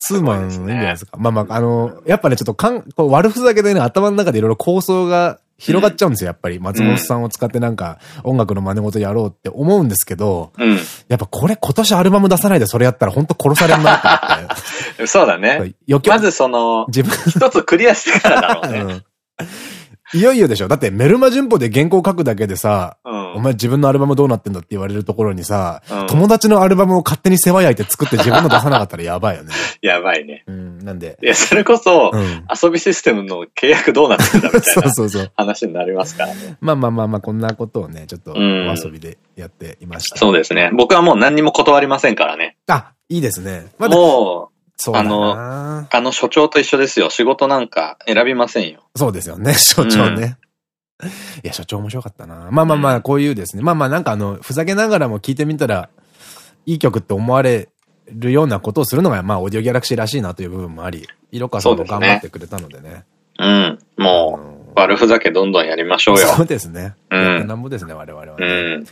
ツーマンいいんじゃないですか？まあまあ、あの、やっぱね、ちょっとかん、こう悪ふざけでね、頭の中でいろいろ構想が広がっちゃうんですよ、やっぱり。松本さんを使ってなんか、音楽の真似事やろうって思うんですけど、うん、やっぱこれ今年アルバム出さないでそれやったら本当殺されるなって思って。そうだね。まずその、自分、一つクリアしてからだろうね。うんいよいよでしょだってメルマ順法で原稿書くだけでさ、うん、お前自分のアルバムどうなってんだって言われるところにさ、うん、友達のアルバムを勝手に世話焼いて作って自分の出さなかったらやばいよね。やばいね。うん、なんで。いや、それこそ、うん、遊びシステムの契約どうなってんだみたいな [LAUGHS] そうそうそう話になりますからね。まあまあまあまあ、こんなことをね、ちょっとお遊びでやっていました。そうですね。僕はもう何にも断りませんからね。あ、いいですね。ま、もう、あの、あの所長と一緒ですよ。仕事なんか選びませんよ。そうですよね、[LAUGHS] 所長ね。[LAUGHS] いや、所長面白かったな。まあまあまあ、こういうですね。まあまあなんかあの、ふざけながらも聞いてみたら、いい曲って思われるようなことをするのが、まあ、オーディオギャラクシーらしいなという部分もあり、色川さんも頑張ってくれたのでね。うねうん。もう、悪ふざけどんどんやりましょうよ。そうですね。うん。なんぼですね、我々はね。うん。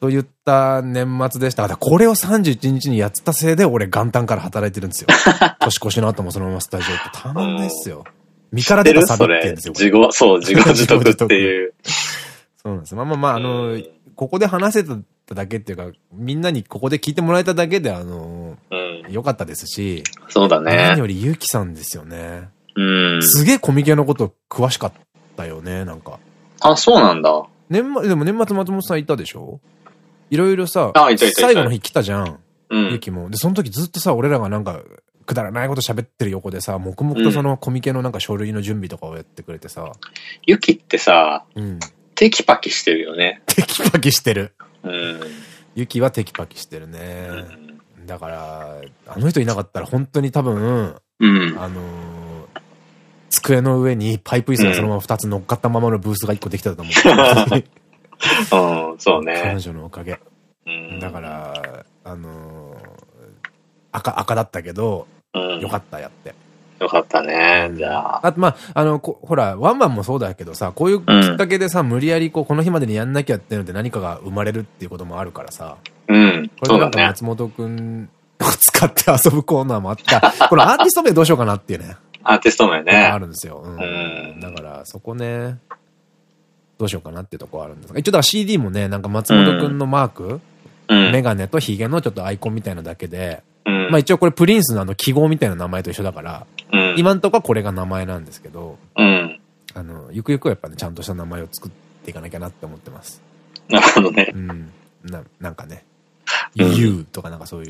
と言った年末でした。これを31日にやってたせいで、俺元旦から働いてるんですよ。[LAUGHS] 年越しの後もそのままスタジオってたまんないっすよ。身から出たサビってんですよ。自業、そう、自業 [LAUGHS] 自得っていう。そうなんです。まあまあまあ、あの、ここで話せただけっていうか、みんなにここで聞いてもらえただけで、あの、良、うん、かったですし。そうだね。何よりゆうきさんですよね。うん。すげえコミケのこと詳しかったよね、なんか。あ、そうなんだ。年末、でも年末松本さんいたでしょ？いろいろさ、最後の日来たじゃん。うん。ゆきも。で、その時ずっとさ、俺らがなんか、くだらないこと喋ってる横でさ、黙々とそのコミケのなんか書類の準備とかをやってくれてさ。ゆきってさ、うん、テキパキしてるよね。テキパキしてる。うん。ゆきはテキパキしてるね。うん、だから、あの人いなかったら本当に多分、うん、あのー、机の上にパイプ椅子がそのまま2つ乗っかったままのブースが1個できたと思う。[LAUGHS] うん、そうね。彼女のおかげ。うん、だから、あのー、赤、赤だったけど、よかった、やって。よかったね、じゃあ。あと、まあ、あの、ほら、ワンマンもそうだけどさ、こういうきっかけでさ、無理やりこう、この日までにやんなきゃっていうので何かが生まれるっていうこともあるからさ。うん。これなんか松本くんを使って遊ぶコーナーもあった。[LAUGHS] このアーティスト名どうしようかなっていうね。アーティスト名ね。あるんですよ。うん。だから、そこね、どうしようかなっていうとこあるんですが。一応だから CD もね、なんか松本くんのマーク、メガネとヒゲのちょっとアイコンみたいなだけで、まあ一応これプリンスのあの記号みたいな名前と一緒だから、うん、今んとこはこれが名前なんですけど、うん、あの、ゆくゆくはやっぱね、ちゃんとした名前を作っていかなきゃなって思ってます。なるほどね。うん。な、なんかね。うん、U とかなんかそういう。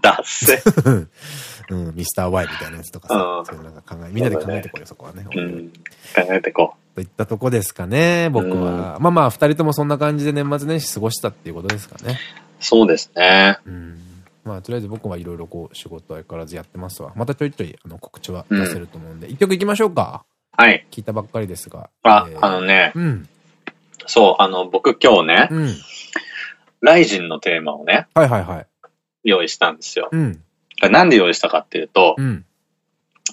だっせ。[LAUGHS] うん、ミスター Y みたいなやつとかさ、そういうなんか考え、みんなで考えてこうよ、そこはね。うん。考えてこう。といったとこですかね、僕は。まあまあ、二人ともそんな感じで年末年始過ごしたっていうことですかね。そうですね。うん。まあ、とりあえず僕はいろいろこう、仕事相変わらずやってますわ。またちょいちょい、あの、告知は出せると思うんで、一、うん、曲いきましょうか。はい。聞いたばっかりですが。あ、えー、あのね。うん。そう、あの、僕今日ね、うん、ライジンのテーマをね、はいはいはい。用意したんですよ。うん。なんで用意したかっていうと、うん、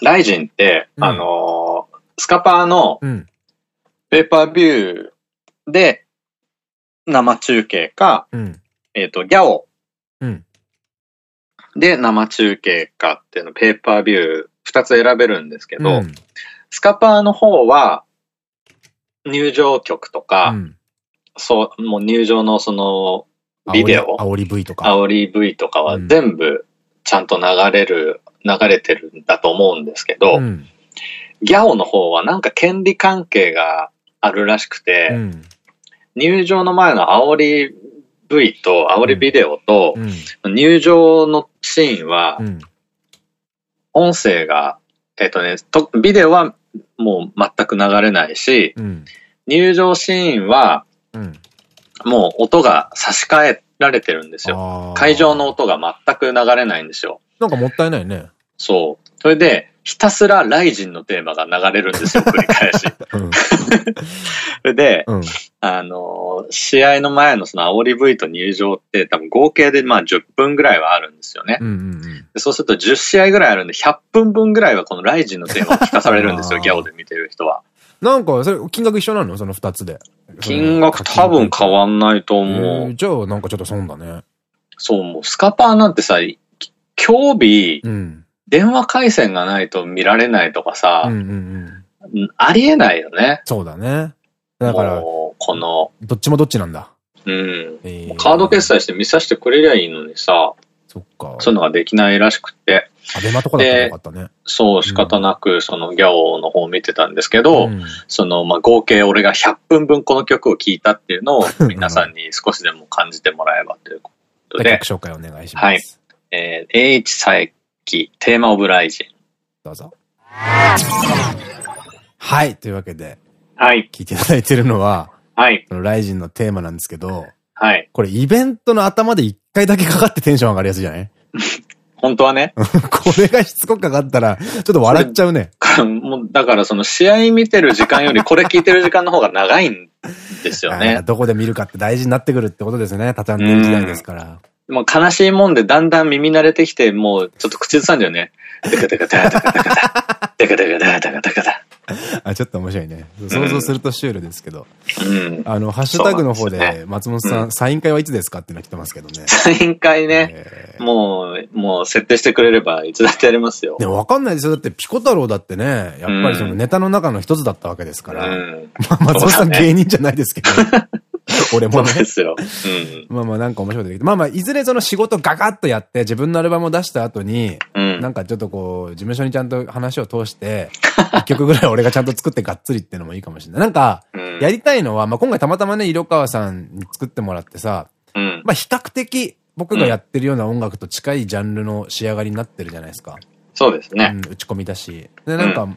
ライジンって、あのー、スカパーの、ペーパービューで生中継か、うん、えっと、ギャオで、生中継かっていうの、ペーパービュー二つ選べるんですけど、うん、スカパーの方は、入場曲とか、うん、そう、もう入場のその、ビデオ。煽り V とか。煽り V とかは全部ちゃんと流れる、流れてるんだと思うんですけど、うん、ギャオの方はなんか権利関係があるらしくて、入場の前の煽り V と煽りビデオと、入場のシーンは、音声が、えっ、とねと、ビデオはもう全く流れないし、入場シーンは、もう音が差し替えられてるんですよ。会場の音が全く流れないんですよ。なんかもったいないね。そう。それで、ひたすらライジンのテーマが流れるんですよ、[LAUGHS] 繰り返し。それ [LAUGHS] で、うん、あの、試合の前のその煽り V と入場って多分合計でまあ10分ぐらいはあるんですよね。そうすると10試合ぐらいあるんで100分分ぐらいはこのライジンのテーマを聞かされるんですよ、ギャオで見てる人は。なんか、それ、金額一緒なの？その二つで。金額多分変わんないと思う。じゃあ、なんかちょっと損だね。そう、もうスカパーなんてさ、今日日、うん、電話回線がないと見られないとかさ、ありえないよね。そうだね。だから、この、どっちもどっちなんだ。うん。えー、カード決済して見させてくれりゃいいのにさ、そっか。そういうのができないらしくて。アベマとかだったらよかったね。そう、仕方なく、そのギャオの方を見てたんですけど、うん、その、まあ、合計俺が100分分この曲を聴いたっていうのを皆さんに少しでも感じてもらえばということで。曲紹介お願いします。はい。えー、H 佐伯、テーマオブライジン。どうぞ。はい、というわけで。はい。聞いていただいてるのは、はい。このライジンのテーマなんですけど、はい。これイベントの頭で一回だけかかってテンション上がるやつじゃない？[LAUGHS] 本当はね。[LAUGHS] これがしつこくかかったら、ちょっと笑っちゃうね。もう、だからその試合見てる時間よりこれ聞いてる時間の方が長いんですよね。どこで見るかって大事になってくるってことですね。畳んでる時代ですから。もう悲しいもんでだんだん耳慣れてきて、もうちょっと口ずさんじゃうね。[LAUGHS] デカデカダダカダカダ。デカデカダダカダカダ。あ、ちょっと面白いね。想像するとシュールですけど。うん。あの、ハッシュタグの方で、松本さん、サイン会はいつですかっての来てますけどね。サイン会ね。もう、もう設定してくれれば、いつだってやりますよ。でもわかんないですよ。だってピコ太郎だってね、やっぱりそのネタの中の一つだったわけですから。まあ、松本さん芸人じゃないですけど。[LAUGHS] 俺もね。そうですよ。うん。まあまあなんか面白いけど、まあまあ、いずれその仕事ガガッとやって自分のアルバムを出した後に、うん、なんかちょっとこう、事務所にちゃんと話を通して、[LAUGHS] 一曲ぐらい俺がちゃんと作ってがっつりっていうのもいいかもしれない。なんか、やりたいのは、まあ今回たまたまね、色川さんに作ってもらってさ、うん、まあ比較的僕がやってるような音楽と近いジャンルの仕上がりになってるじゃないですか。そうですね。うん、打ち込みだし。で、なんか、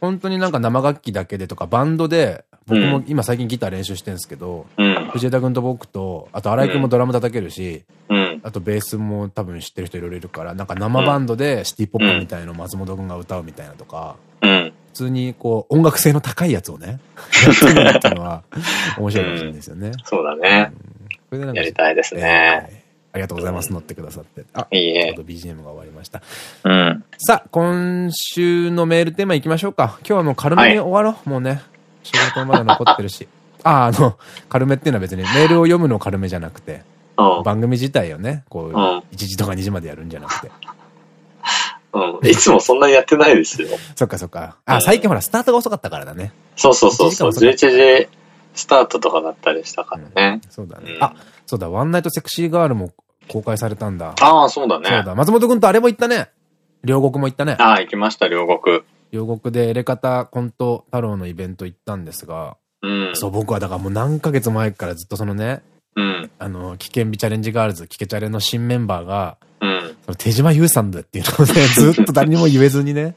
本当になんか生楽器だけでとかバンドで、僕も今最近ギター練習してるんですけど、うん、藤枝君と僕と、あと荒井君もドラム叩けるし、うん、あとベースも多分知ってる人いろいろいるから、なんか生バンドでシティポップみたいの松本君が歌うみたいなとか、うん、普通にこう音楽性の高いやつをね、やってみるっていうのは [LAUGHS] 面白いかもしれないですよね。そうだね。これでなんかやりたいですね。えーありがとうございます。乗ってくださって。あ、いいえ。ちょうど BGM が終わりました。うん。さあ、今週のメールテーマいきましょうか。今日はもう軽めに終わろう。はい、もうね。仕事まだ残ってるし。[LAUGHS] あ、あの、軽めっていうのは別にメールを読むの軽めじゃなくて、番組自体をね、こう、1時とか2時までやるんじゃなくて。[LAUGHS] うん。いつもそんなにやってないですよ。[LAUGHS] そっかそっか。あ、最近ほら、スタートが遅かったからだね。そうそうそうそう。11時スタートとかだったりしたからね。そうだね。あ、そうだ、ワンナイトセクシーガールも公開されたんだ。ああ、そうだね。そうだ。松本くんとあれも行ったね。両国も行ったね。ああ、行きました、両国。両国でエレカタコント太郎のイベント行ったんですが、うん、そう、僕はだからもう何ヶ月前からずっとそのね、うん、あの、危険美チャレンジガールズ、危険チャレの新メンバーが、うん、その手島優さんだっていうのをね、[LAUGHS] ずっと誰にも言えずにね、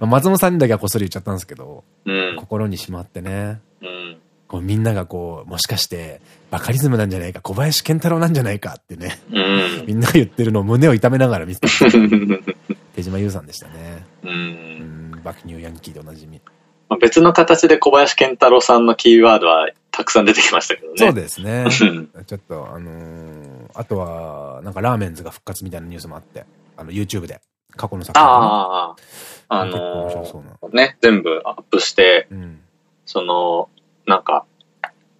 うん、松本さんにだけはこっそり言っちゃったんですけど、うん、心にしまってね、うん、こうみんながこう、もしかして、バカリズムなんじゃないか、小林健太郎なんじゃないかってね、うん、[LAUGHS] みんなが言ってるのを胸を痛めながら見てた。[LAUGHS] 手島優さんでしたね。うん、バクニューヤンキーでおなじみ。別の形で小林健太郎さんのキーワードはたくさん出てきましたけどね。そうですね。ちょっと、あのー、あとは、なんかラーメンズが復活みたいなニュースもあって、あの、YouTube で、過去の作品、ああ、あのー、ね、全部アップして、うん、その、なんか、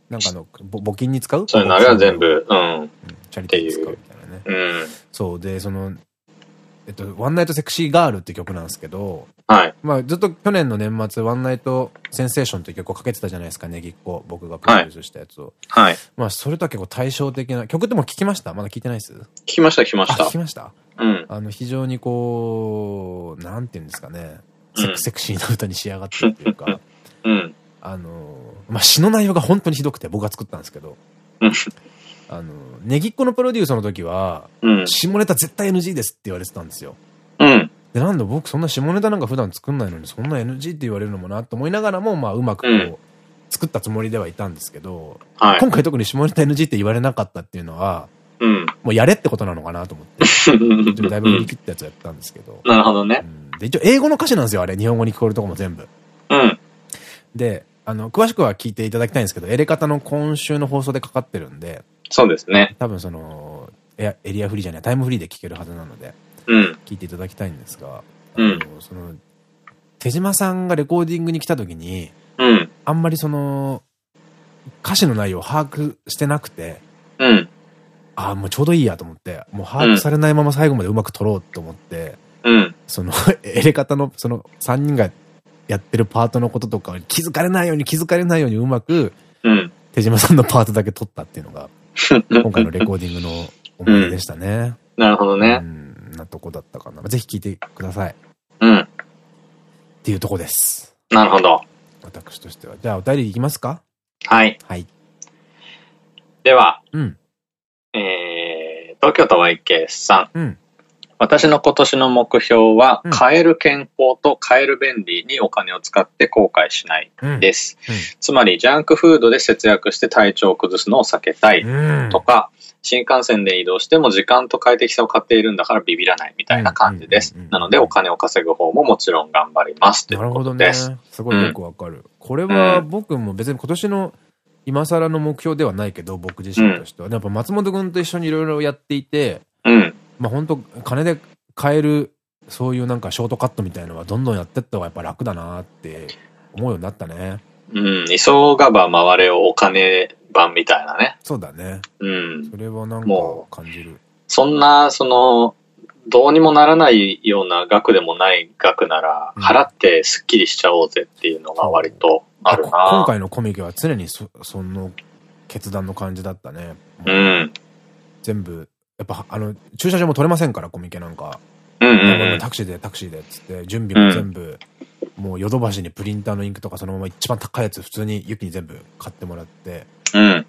なんかの、募金に使う？そういうのあれは全部、うん。チャリティーに使うみたいなね。うん。そう、で、その、えっと、ワンナイトセクシーガールって曲なんですけど、はい。まあ、ずっと去年の年末、ワンナイトセンセーションって曲をかけてたじゃないですかね、ぎっこ。僕がプロデュースしたやつを。はい。まあ、それとは結構対照的な、曲でも聴きました？まだ聴いてないです？聞きました、聞きました。聞きました？うん。あの、非常にこう、なんていうんですかね、セクセクシーな歌に仕上がってるっていうか、[LAUGHS] うん。あの、まあ、詩の内容が本当にひどくて僕が作ったんですけど、あの、ネギっ子のプロデュースの時は、うん、下ネタ絶対 NG ですって言われてたんですよ。うん。で、なんだ僕そんな下ネタなんか普段作んないのにそんな NG って言われるのもなと思いながらも、まあうまくこう、うん、作ったつもりではいたんですけど、はい、今回特に下ネタ NG って言われなかったっていうのは、うん、もうやれってことなのかなと思って。だいぶ振り切ったやつをやったんですけど。[LAUGHS] なるほどね。うん、で、一応英語の歌詞なんですよ、あれ。日本語に聞こえるとこも全部。うん。で、あの、詳しくは聞いていただきたいんですけど、エレカタの今週の放送でかかってるんで。そうですね。多分その、エエリアフリーじゃない、タイムフリーで聞けるはずなので。うん。聞いていただきたいんですが。うん。その、手島さんがレコーディングに来た時に、うん。あんまりその、歌詞の内容を把握してなくて、うん。ああ、もうちょうどいいやと思って、もう把握されないまま最後までうまく撮ろうと思って、うん。その、[LAUGHS] エレ方の、その、3人がやってるパートのこととか気づかれないように気づかれないようにうまく、うん。手島さんのパートだけ撮ったっていうのが、今回のレコーディングの思い出でしたね。うん、なるほどね。うん、なとこだったかな。ぜひ聞いてください。うん。っていうとこです。なるほど。私としては。じゃあ、お便りいきますか？はい。はい。では、うん。えー、東京都 YK さん。うん。私の今年の目標は、買える健康と買える便利にお金を使って後悔しないです。うんうん、つまり、ジャンクフードで節約して体調を崩すのを避けたいとか、新幹線で移動しても時間と快適さを買っているんだからビビらないみたいな感じです。なので、お金を稼ぐ方ももちろん頑張りますということです。なるほどね。すごいよくわかる。これは僕も別に今年の今更の目標ではないけど、僕自身としては。やっぱ松本君と一緒にいろいろやっていて、うん。まあ本当金で買える、そういうなんかショートカットみたいのはどんどんやってった方がやっぱ楽だなって思うようになったね。うん、急がば回れをお金版みたいなね。そうだね。うん。それはなんか感じる。そんな、その、どうにもならないような額でもない額なら、払ってスッキリしちゃおうぜっていうのが割とあるな。今回のコミケは常にそその決断の感じだったね。うん。全部、やっぱあの、駐車場も取れませんから、コミケなんか。タクシーでタクシーでっつって、準備も全部、うん、もうヨドバシにプリンターのインクとかそのまま一番高いやつ普通にユキに全部買ってもらって、うん、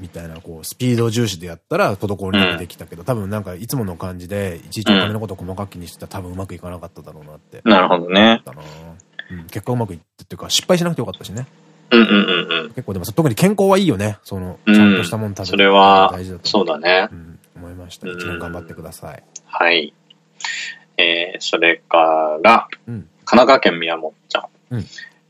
みたいな、こう、スピード重視でやったら滞りなくできたけど、うん、多分なんかいつもの感じで、いちいちお金のことを細かく気にしてたら多分うまくいかなかっただろうなって。なるほどね。うん、結果うまくいってっていうか、失敗しなくてよかったしね。うんうんうんうん。結構でも特に健康はいいよね。その、ちゃんとしたもん食べる、それは、大事だとそうだね。うん、思いました。一年頑張ってください。はい。えー、それから、うん、神奈川県宮本ちゃん。うん、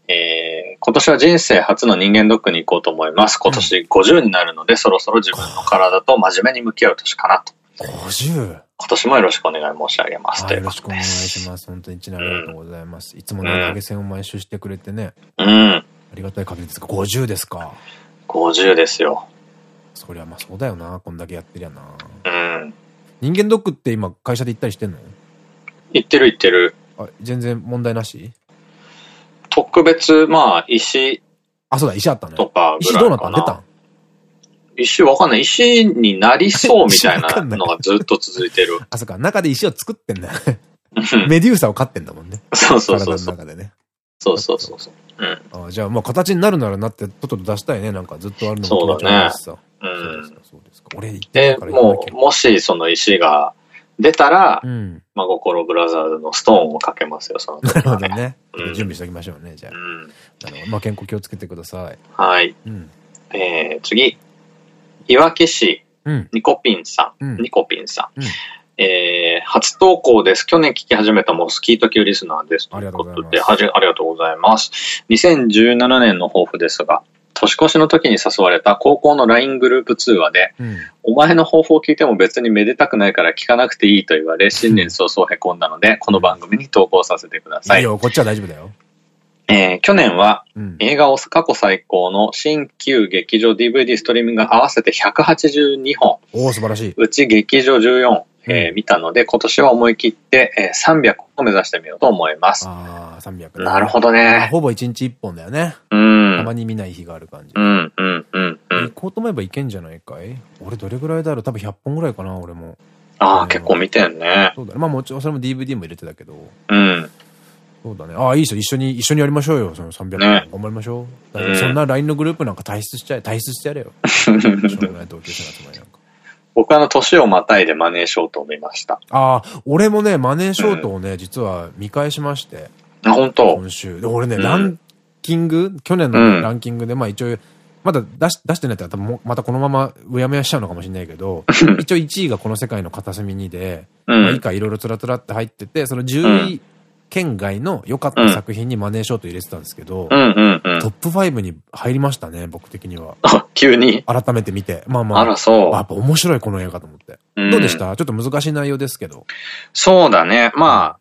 えー、今年は人生初の人間ドックに行こうと思います。今年50になるので、そろそろ自分の体と真面目に向き合う年かなと。50? 今年もよろしくお願い申し上げます。よろしくお願いします。本当に一年ありがとうございます。うん、いつもね、投げ銭を毎週してくれてね。うん。ありがたい限りですが、50ですか。50ですよ。そりゃまあそうだよな。こんだけやってりゃな。うん。人間ドックって今会社で行ったりしてんの？行ってる行ってる。あ、全然問題なし？特別、まあ、石。あ、そうだ、石あったね。とか石どうなった？ん出た？ん石わかんない。石になりそうみたいなのがずっと続いてる。[LAUGHS] あ、そっか。中で石を作ってんだよね。メデューサを飼ってんだもんね。そうそうそう体の中でね。そうそうそうそう。うん。あじゃあ、まあ形になるならなって、とっとと出したいね。なんかずっとあるのも。そうですか。俺言ってで、もう、もしその石が出たら、うん、真心ブラザーズのストーンをかけますよ、その時、ね。なるほどね。準備しておきましょうね、じゃあ。うん、まあ健康気をつけてください。はい。うん、えー、次。いわき市、うん、ニコピンさん。うん、ニコピンさん。うんえー、初投稿です。去年聞き始めたモスキート級リスナーです。ということで、はじ、ありがとうございます。2017年の抱負ですが、年越しの時に誘われた高校の LINE グループ通話で、うん、お前の抱負を聞いても別にめでたくないから聞かなくていいと言われ、新年早々へこんだので、この番組に投稿させてください。いいよ、こっちは大丈夫だよ。えー、去年は、映画を過去最高の新旧劇場 DVD ストリーミング合わせて182本。おお素晴らしい。うち劇場14、えー、見たので、今年は思い切って、えー、300を目指してみようと思います。ああ、300、ね、なるほどね。ほぼ1日1本だよね。うん。たまに見ない日がある感じ。うん、うん、うん。行こうと思えばいけんじゃないかい？俺どれぐらいだろう？多分100本ぐらいかな、俺も。ああ、結構見てんね。そうだね。まあもちろんそれも DVD も入れてたけど。うん。そうだね。ああ、いいっすよ。一緒に、一緒にやりましょうよ。その300本。ね、頑張りましょう。うん、そんな LINE のグループなんか退出しちゃえ、退出してやれよ。[LAUGHS] しょうがない同級生の集まりな。僕はあの、年をまたいでマネーショートを見ました。ああ、俺もね、マネーショートをね、うん、実は見返しまして。あ、本当？今週。で、俺ね、うん、ランキング、去年のランキングで、まあ一応、まだ出し、出してないってったら、またこのままうやむやしちゃうのかもしれないけど、一応1位がこの世界の片隅にで、うん、まあ以下いろいろつらつらって入ってて、その10位県外の良かった作品にマネーショート入れてたんですけど、トップ5に入りましたね、僕的には。あ、[LAUGHS] 急に？改めて見て。まあまあ。あら、そう。やっぱ面白いこの映画と思って。どうでした？ちょっと難しい内容ですけど。そうだね。まあ、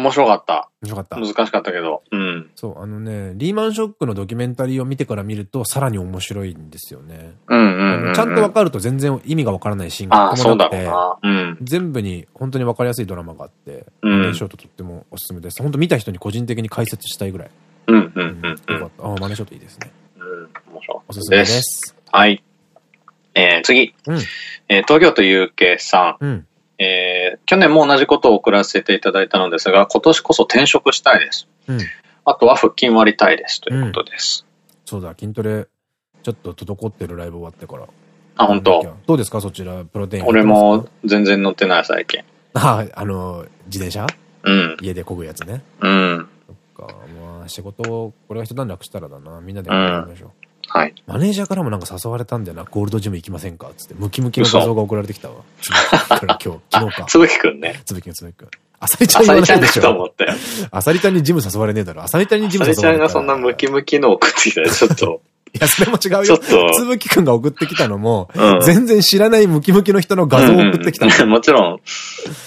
面白かった。面白かった。難しかったけど。うん。そう、あのね、リーマンショックのドキュメンタリーを見てから見ると、さらに面白いんですよね。うんうん、ちゃんとわかると全然意味がわからないシーンがともなくて、うん、全部に本当にわかりやすいドラマがあって、うん、ショートとってもおすすめです。本当見た人に個人的に解説したいぐらい。うんうんうん。よかった。ああ、マネーショートいいですね。うん、面白おすすめです。はい。えー、次。うん、えー、東京都有形さん。うんえー、去年も同じことを送らせていただいたのですが、今年こそ転職したいです。うん、あとは腹筋割りたいですということです。うん、そうだ、筋トレ、ちょっと滞ってるライブ終わってから。あ、本当。どうですか？そちら、プロテイン。俺も全然乗ってない、最近。あ、あの、自転車？うん。家で漕ぐやつね。うん。そっか、まあ、仕事を、これが一段落したらだな。みんなでやりましょう。うんはい。マネージャーからもなんか誘われたんだよな。ゴールドジム行きませんか？つって。ムキムキの画像が送られてきたわ。[LAUGHS] 今日、昨日か。つぶきくんね。つぶきくん、つぶきくん。あさりちゃん言わないでしょ。と思ったよ。あさりちゃんにジム誘われねえだろ。あさりちゃんにジム誘われあさりちゃんがそんなムキムキの送ってきたらちょっと。[LAUGHS] いや、それも違うよ。ちょっと。つぶきくんが送ってきたのも、全然知らないムキムキの人の画像を送ってきたの。[LAUGHS] もちろん、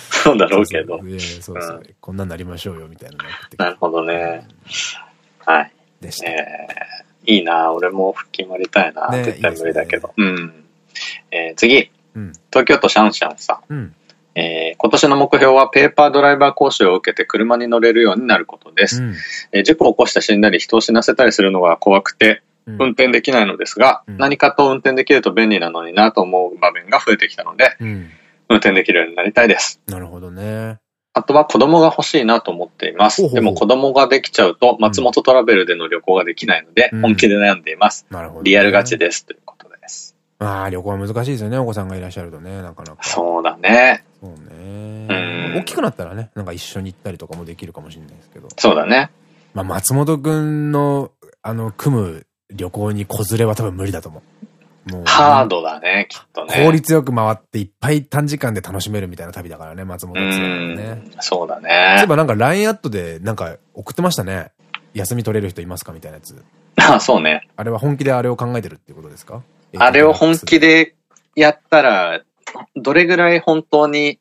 そうだろうけど。そうそう。こんなんなりましょうよ、みたいななるほどね。はい。でした。いいな俺も腹筋割りたいな、ね、絶対無理だけど。いいね、うん。えー、次、うん、東京都シャンシャンさん。うんえー、今年の目標はペーパードライバー講習を受けて車に乗れるようになることです。うん、えー、事故を起こして死んだり人を死なせたりするのが怖くて、運転できないのですが、うん、何かと運転できると便利なのになと思う場面が増えてきたので、うん、運転できるようになりたいです。なるほどね。あとは子供が欲しいなと思っています。でも子供ができちゃうと松本トラベルでの旅行ができないので、本気で悩んでいます。なるほど。リアルガチです。ということです。ああ、旅行は難しいですよね。お子さんがいらっしゃるとね、なかなか。そうだね。そうね。大きくなったらね、なんか一緒に行ったりとかもできるかもしれないですけど。そうだね。まあ、松本くんの、あの、組む旅行に子連れは多分無理だと思う。もう。ハードだね、きっとね。効率よく回っていっぱい短時間で楽しめるみたいな旅だからね、松本さんね。そうだね。そういえばなんか LINE アットでなんか送ってましたね。休み取れる人いますかみたいなやつ。あ、そうね。あれは本気であれを考えてるってことですか？あれを本気でやったら、どれぐらい本当に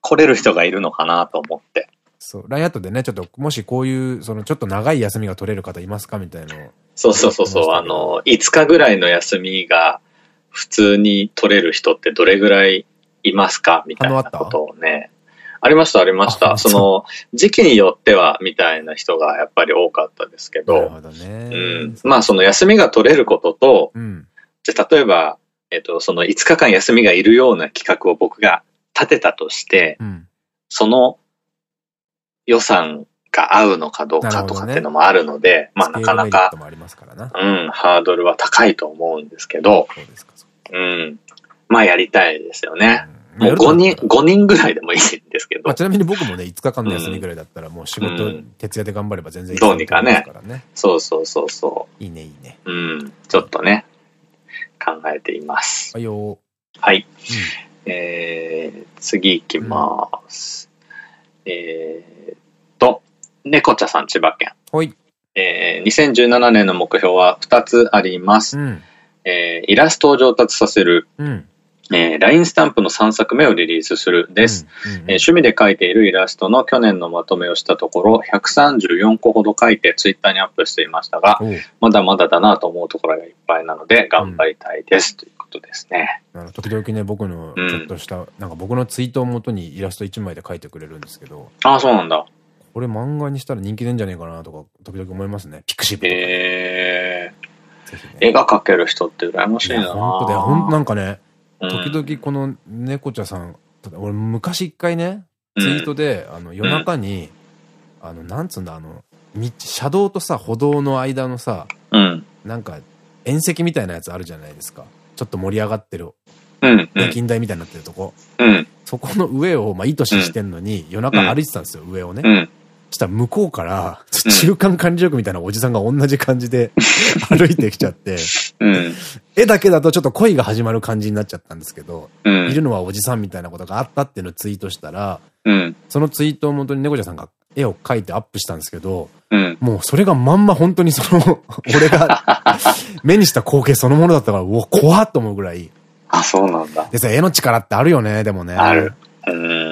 来れる人がいるのかなと思って。そう。LINE アットでね、ちょっと、もしこういう、その、ちょっと長い休みが取れる方いますかみたいなそうそうそうそう。あの、5日ぐらいの休みが普通に取れる人ってどれぐらいいますか？みたいなことをね。ありました、ありました。その、時期によっては、みたいな人がやっぱり多かったですけど。なるほどね。うん。まあ、その休みが取れることと、うん、じゃ例えば、えっと、その5日間休みがいるような企画を僕が立てたとして、うん、その予算が合うのかどうかとかっていうのもあるので、ね、まあなかなか、うん、ハードルは高いと思うんですけど、うん。まあやりたいですよね。うん、もう5人、5人ぐらいでもいいんですけど。まあ、ちなみに僕もね、5日間の休みぐらいだったらもう仕事、うん、徹夜で頑張れば全然いい、ね、どうにかね。そうそうそうそう。いいね、いいね。うん。ちょっとね、考えています。はいよ。はい。うん、えー、次行きます。えーと、猫茶さん、千葉県。はい。えー、2017年の目標は2つあります。うん、えー、イラストを上達させる。うんえー、LINE スタンプの3作目をリリースするです、趣味で描いているイラストの去年のまとめをしたところ、134個ほど描いてツイッターにアップしていましたが、まだまだだなと思うところがいっぱいなので、頑張りたいです、うん、ということですね。時々ね、僕のちょっとした、うん、なんか僕のツイートをもとにイラスト1枚で描いてくれるんですけど。ああ、そうなんだ。これ漫画にしたら人気出んじゃねえかなとか、時々思いますね。ピクシブ。えー、ね、絵が描ける人って羨ましいな。本当だよ。ほんなんかね、時々この猫茶さん、俺昔一回ね、ツイートで、あの夜中に、あの、なんつうんだ、あの、車道とさ、歩道の間のさ、なんか、縁石みたいなやつあるじゃないですか。ちょっと盛り上がってる。夜勤台みたいになってるとこ。そこの上を、まあ、意図してんのに、夜中歩いてたんですよ、上をね。したら向こうから、中間管理職みたいなおじさんが同じ感じで [LAUGHS] 歩いてきちゃって、うん、絵だけだとちょっと恋が始まる感じになっちゃったんですけど、うん、いるのはおじさんみたいなことがあったっていうのをツイートしたら、うん、そのツイートを元に猫ちゃんさんが絵を描いてアップしたんですけど、もうそれがまんま本当にその、[LAUGHS] 俺が目にした光景そのものだったから、うわ、怖っと思うぐらい。あ、そうなんだ。でさ、絵の力ってあるよね、でもね。ある。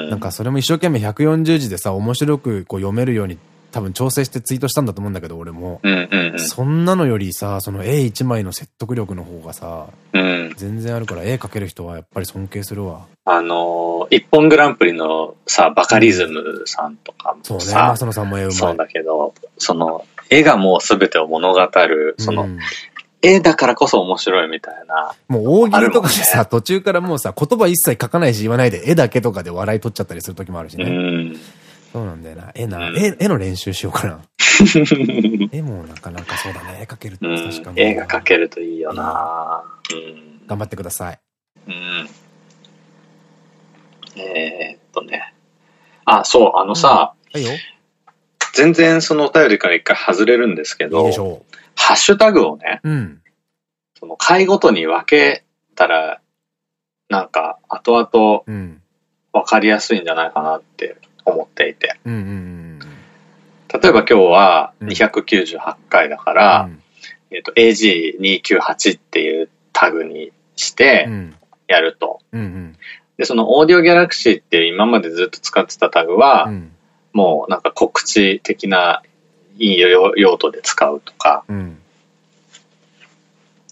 なんかそれも一生懸命140字でさ、面白くこう読めるように多分調整してツイートしたんだと思うんだけど、俺も。そんなのよりさ、その絵一枚の説得力の方がさ、うん、全然あるから絵描ける人はやっぱり尊敬するわ。あのー、一本グランプリのさ、バカリズムさんとかもさ、そうね、マ野さんも絵うまい。そうだけど、その、絵がもう全てを物語る、その、うん、絵だからこそ面白いみたいな。もう大喜利とかでさ、ね、途中からもうさ、言葉一切書かないし言わないで絵だけとかで笑い取っちゃったりする時もあるしね。うん、そうなんだよな。絵な、うん、絵、絵の練習しようかな。絵もなかなかそうだね。絵描けるって確かに、絵が描けるといいよな、うん、頑張ってください。うん。えー、っとね。あ、そう、あのさ、はいよ。全然そのお便りから一回外れるんですけど、いいでしょう。ハッシュタグをね、うん、その回ごとに分けたら、なんか後々分かりやすいんじゃないかなって思っていて。例えば今日は298回だから、うん、えっと AG298 っていうタグにしてやると。で、そのオーディオギャラクシーっていう今までずっと使ってたタグは、うん、もうなんか告知的ないい用途で使うとか、うん、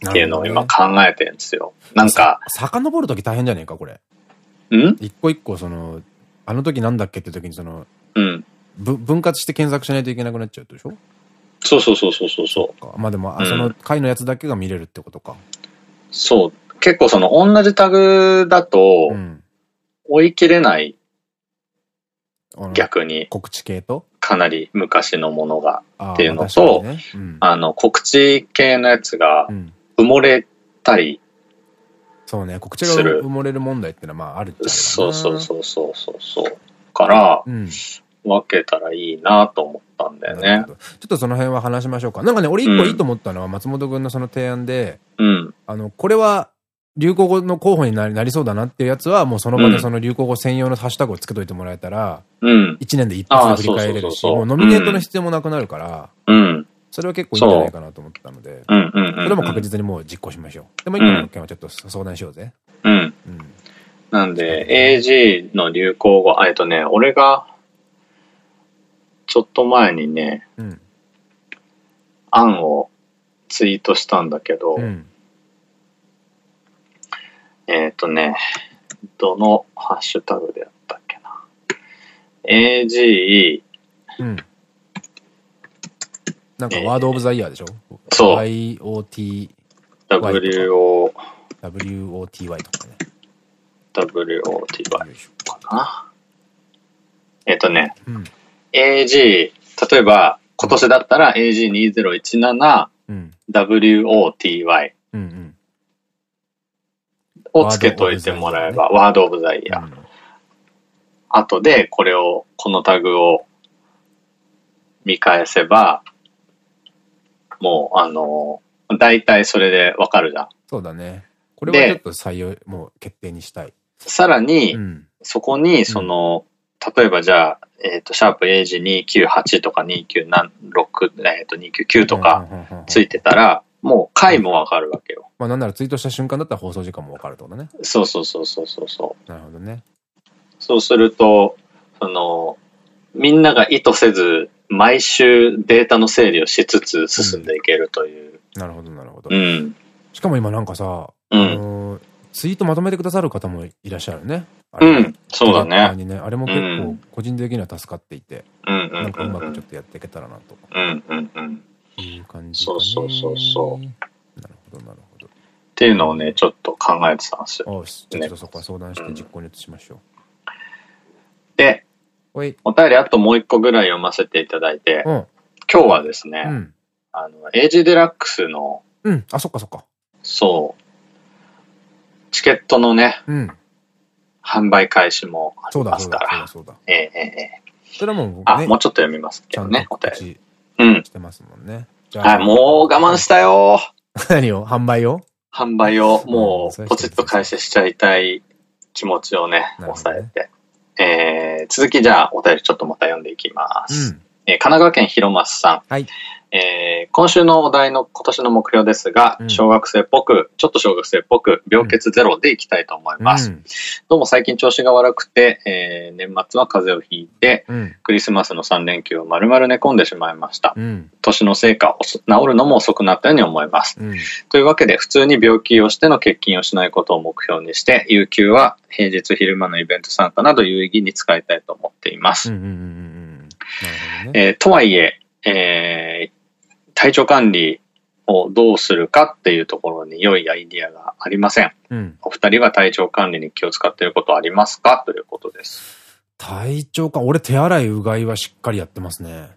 っていうのを今考えてるんですよ。なんか。遡るとき大変じゃねえか、これ。ん？一個一個、その、あの時なんだっけって時に、その、うん。分割して検索しないといけなくなっちゃうでしょ？そうそうそうそうそうそう。まあでも、うん、その回のやつだけが見れるってことか。そう。結構その同じタグだと、追い切れない逆に。告知系と？かなり昔のものが。っていうのと、ね。うん、あの、告知系のやつが埋もれたり、そうね、告知が埋もれる問題っていうのはまああるっちゃそうそうそうそうそうそう。から、うん、分けたらいいなと思ったんだよね。ちょっとその辺は話しましょうか。なんかね、俺一個いいと思ったのは松本君のその提案で、うん、あの、これは流行語の候補になりそうだなっていうやつは、もうその場でその流行語専用のハッシュタグをつけといてもらえたら、うん。1年で一発で振り返れるし、もうノミネートの必要もなくなるから、うん。それは結構いいんじゃないかなと思ったので、うん。それも確実にもう実行しましょう。でも今の件はちょっと相談しようぜ。うん。うん。なんで、AG の流行語、えっとね、俺が、ちょっと前にね、うん、案をツイートしたんだけど、うんえっ、ー、とね、どのハッシュタグでやったっけな。AG、うん。なんかワードオブザイヤーでしょ、えー、そう。IoT。WO。WOTY とかね。WOTY かな。えっ、ー、とね、うん、AG、例えば今年だったら AG2017、うん、WOTY。うんうんをつけといてもらえば、ワードオブザイヤー。後でこれを、このタグを見返せば、もう、あの、大体それでわかるじゃん。そうだね。これはちょっと採用、もう決定にしたい。さらに、うん、そこに、その、うん、例えばじゃあ、えっ、ー、と、シャープ AG298 とか296、えっ、ー、と、299とかついてたら、もう回もわかるわけよ。まあなんならツイートした瞬間だったら放送時間もわかるってことね。そうそうそうそうそうそう。なるほどね。そうすると、その、みんなが意図せず、毎週データの整理をしつつ進んでいけるという。うん、なるほど、なるほど。うん。しかも今なんかさ、うん、あのツイートまとめてくださる方もいらっしゃるね。うん、そうだね。ねあれも結構個人的には助かっていて、なんかうまくちょっとやっていけたらなと。うんうんうん。いう感じ、そうそうそうそう。なるほど、なるほど。っていうのをね、ちょっと考えてたんですよ。ちょっとそこは相談して実行に移しましょう。で、お便りあともう一個ぐらい読ませていただいて、うん、今日はですね、うん、あの、エイジデラックスの、うん、あ、そっかそっか。そう。チケットのね、うん、販売開始もありますから。そうだ、そうだ、そうだ。ええええそれはもう、ね、あ、もうちょっと読みますけどね、お便り。うん。してますもんね。はい、もう我慢したよ [LAUGHS] 何を？販売を？販売を、もう、ポチッと開始しちゃいたい気持ちをね、抑えて。えー、続きじゃあ、お便りちょっとまた読んでいきます。うんえー、神奈川県広松さん。はい。えー、今週のお題の今年の目標ですが、うん、小学生っぽく、ちょっと小学生っぽく、病欠ゼロでいきたいと思います。うん、どうも最近調子が悪くて、えー、年末は風邪をひいて、うん、クリスマスの3連休を丸々寝込んでしまいました。年のせいか、治るのも遅くなったように思います。というわけで、普通に病気をしての欠勤をしないことを目標にして、有給は平日昼間のイベント参加など有意義に使いたいと思っています。えとはいえ、えー、体調管理をどうするかっていうところに良いアイディアがありません。うん、お二人は体調管理に気を使っていることありますか？ということです。体調か、俺手洗いうがいはしっかりやってますね。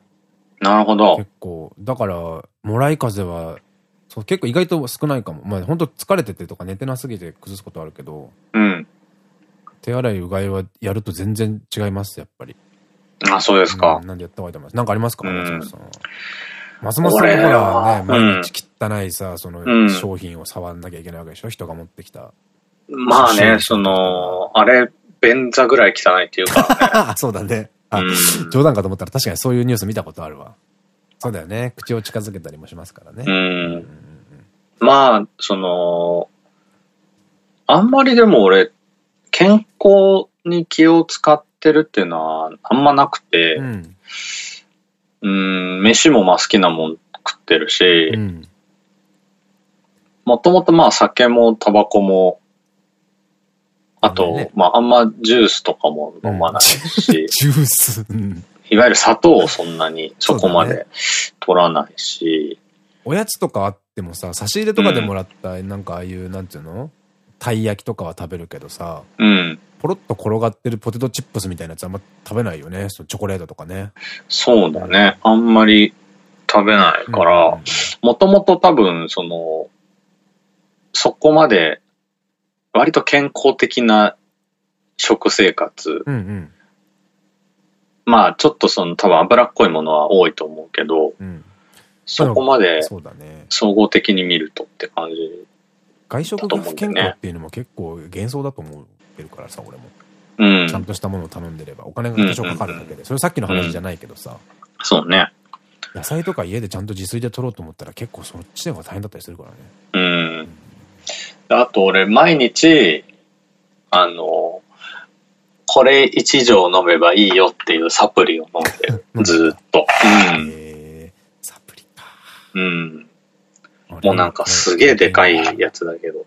なるほど。結構。だから、もらい風は、そう、結構意外と少ないかも。まあ本当疲れててとか寝てなすぎて崩すことあるけど。うん。手洗いうがいはやると全然違います、やっぱり。あ、そうですか。なんでやった方がいいと思います。なんかありますか？松本さん。松本さんほらね、毎日汚いさ、その商品を触んなきゃいけないわけでしょ人が持ってきた。まあね、その、あれ、便座ぐらい汚いっていうか、[LAUGHS] そうだね。あ、冗談かと思ったら確かにそういうニュース見たことあるわ。そうだよね。口を近づけたりもしますからね。うん。まあ、その、あんまりでも俺、健康に気を使ってるっていうのはあんまなくて、うん、うん飯もまあ好きなもん食ってるし、もともとまあ酒もタバコも、あと、ね、まああんまジュースとかも飲まないし、[LAUGHS] ジュース、いわゆる砂糖をそんなに [LAUGHS] そこまで取らないし、ね、おやつとかあってもさ、差し入れとかでもらった、うん、なんかああいう、なんていうの？たい焼きとかは食べるけどさ、うん。ポロッと転がってるポテトチップスみたいなやつあんま食べないよね。そのチョコレートとかね。そうだね。あんまり食べないから、もともと多分、その、そこまで、割と健康的な食生活。うんうん、まあ、ちょっとその多分脂っこいものは多いと思うけど、うん、そこまで総合的に見るとって感じ外食が不健康っていうのも結構幻想だと思ってるからさ、俺も。うん。ちゃんとしたものを頼んでれば、お金が多少かかるだけで。それさっきの話じゃないけどさ。そうね。野菜とか家でちゃんと自炊で取ろうと思ったら結構そっちの方が大変だったりするからね。うん。あと俺毎日、あの、これ1錠飲めばいいよっていうサプリを飲んでる。[LAUGHS] ずっと。うん。へサプリか。うん。もうなんかすげえでかいやつだけど。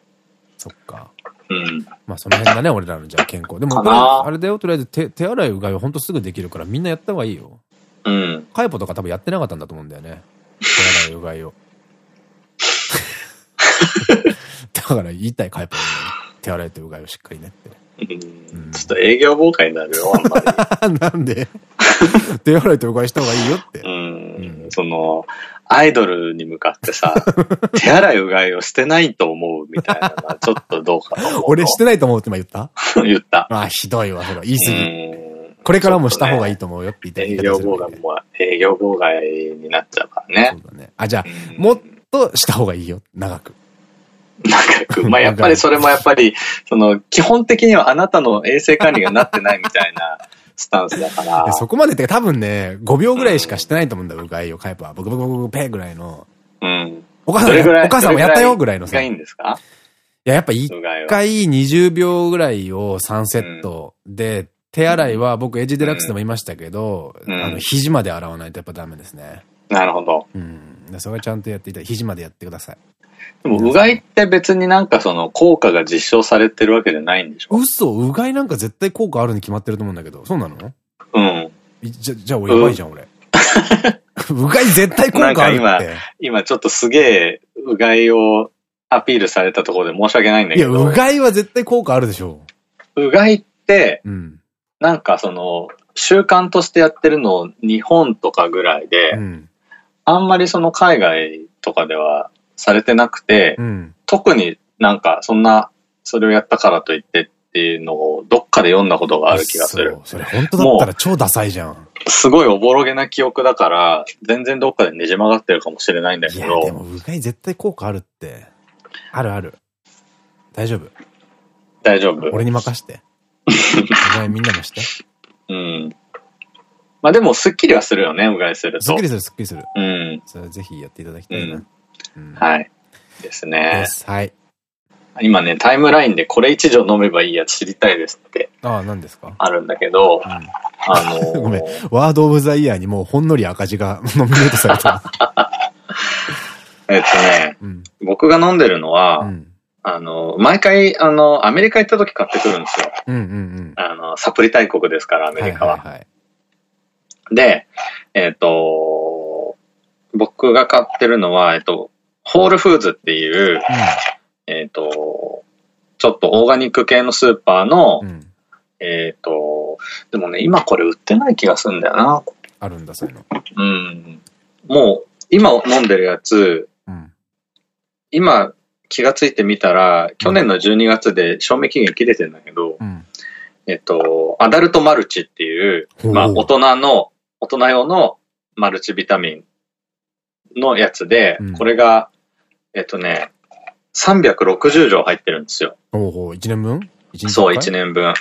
そっか。うん。まあその辺だね、俺らのじゃあ健康。でも、あれだよ、とりあえず手手洗いうがいはほんとすぐできるからみんなやった方がいいよ。うん。カイポとか多分やってなかったんだと思うんだよね。手洗いうがいを。[LAUGHS] だから言いたい、カイポに、ね。手洗いとうがいをしっかりねって。うん、ちょっと営業妨害になるよ、あんまり。[LAUGHS] なんで？[LAUGHS] 手洗いとうがいした方がいいよって。うん。その、アイドルに向かってさ、[LAUGHS] 手洗いうがいをしてないと思うみたいなのはちょっとどうかな。[LAUGHS] 俺してないと思うって今言った？[LAUGHS] 言った。まあひどいわ、それ言い過ぎ。これからもした方がいいと思うよって言って営業妨害も、営業妨害になっちゃうからね。そうだね。あ、じゃあ、もっとした方がいいよ、長く。長く。まあやっぱりそれもやっぱり、その、基本的にはあなたの衛生管理がなってないみたいなスタンスだから。そこまでって多分ね、5秒ぐらいしかしてないと思うんだ、うがいを、カイプは。ブクブクブクペーぐらいの。うん。お母さん、お母さんもやったよぐらいのさ。いいんですか？いや、やっぱ1回20秒ぐらいを3セットで、手洗いは僕エッジデラックスでも言いましたけど、あの、肘まで洗わないとやっぱダメですね。なるほど。うん。それはちゃんとやっていた肘までやってください。でも、うがいって別になんかその効果が実証されてるわけじゃないんでしょ？嘘うがいなんか絶対効果あるに決まってると思うんだけど、そうなの？うん。じゃ、じゃあ俺やばいじゃん、俺。[LAUGHS] うがい絶対効果あるって。今、今ちょっとすげえうがいをアピールされたところで申し訳ないんだけど。いや、うがいは絶対効果あるでしょう。うがいって、うん、なんかその、習慣としてやってるの日本とかぐらいで、うん、あんまりその海外とかではされてなくて、うん、特になんかそんな、それをやったからといってっていうのをどっかで読んだことがある気がする。それ本当だったら超ダサいじゃん。すごいおぼろげな記憶だから、全然どっかでねじ曲がってるかもしれないんだけど。いや、でもうがい絶対効果あるって。あるある。大丈夫？大丈夫。俺に任して。うがいみんなもして。うん。まあでも、すっきりはするよね、うがいすると。すっきりする、すっきりする。うん。それぜひやっていただきたいな。うん、はい。ですね。はい。今ね、タイムラインでこれ一錠飲めばいいやつ知りたいですって。ああ、何ですか？あるんだけど、うん、あのー、[LAUGHS] ごめん。ワードオブザイヤーにもうほんのり赤字が [LAUGHS] ノミネートされた。えっとね、うん、僕が飲んでるのは、うん、あの、毎回、あの、アメリカ行った時買ってくるんですよ。あの、サプリ大国ですから、アメリカは。で、えっ、と、僕が買ってるのは、えっと、ホールフーズっていう、うん、えっと、ちょっとオーガニック系のスーパーの、うん、えっと、でもね、今これ売ってない気がするんだよな。あるんだ、そういうの。うん。もう、今飲んでるやつ、うん、今気がついてみたら、去年の12月で賞味期限切れてるんだけど、うん、えっと、アダルトマルチっていう、まあ、大人の、大人用のマルチビタミンのやつで、うん、これが、えっとね、360錠入ってるんですよ。おお1年分？そう、1年分。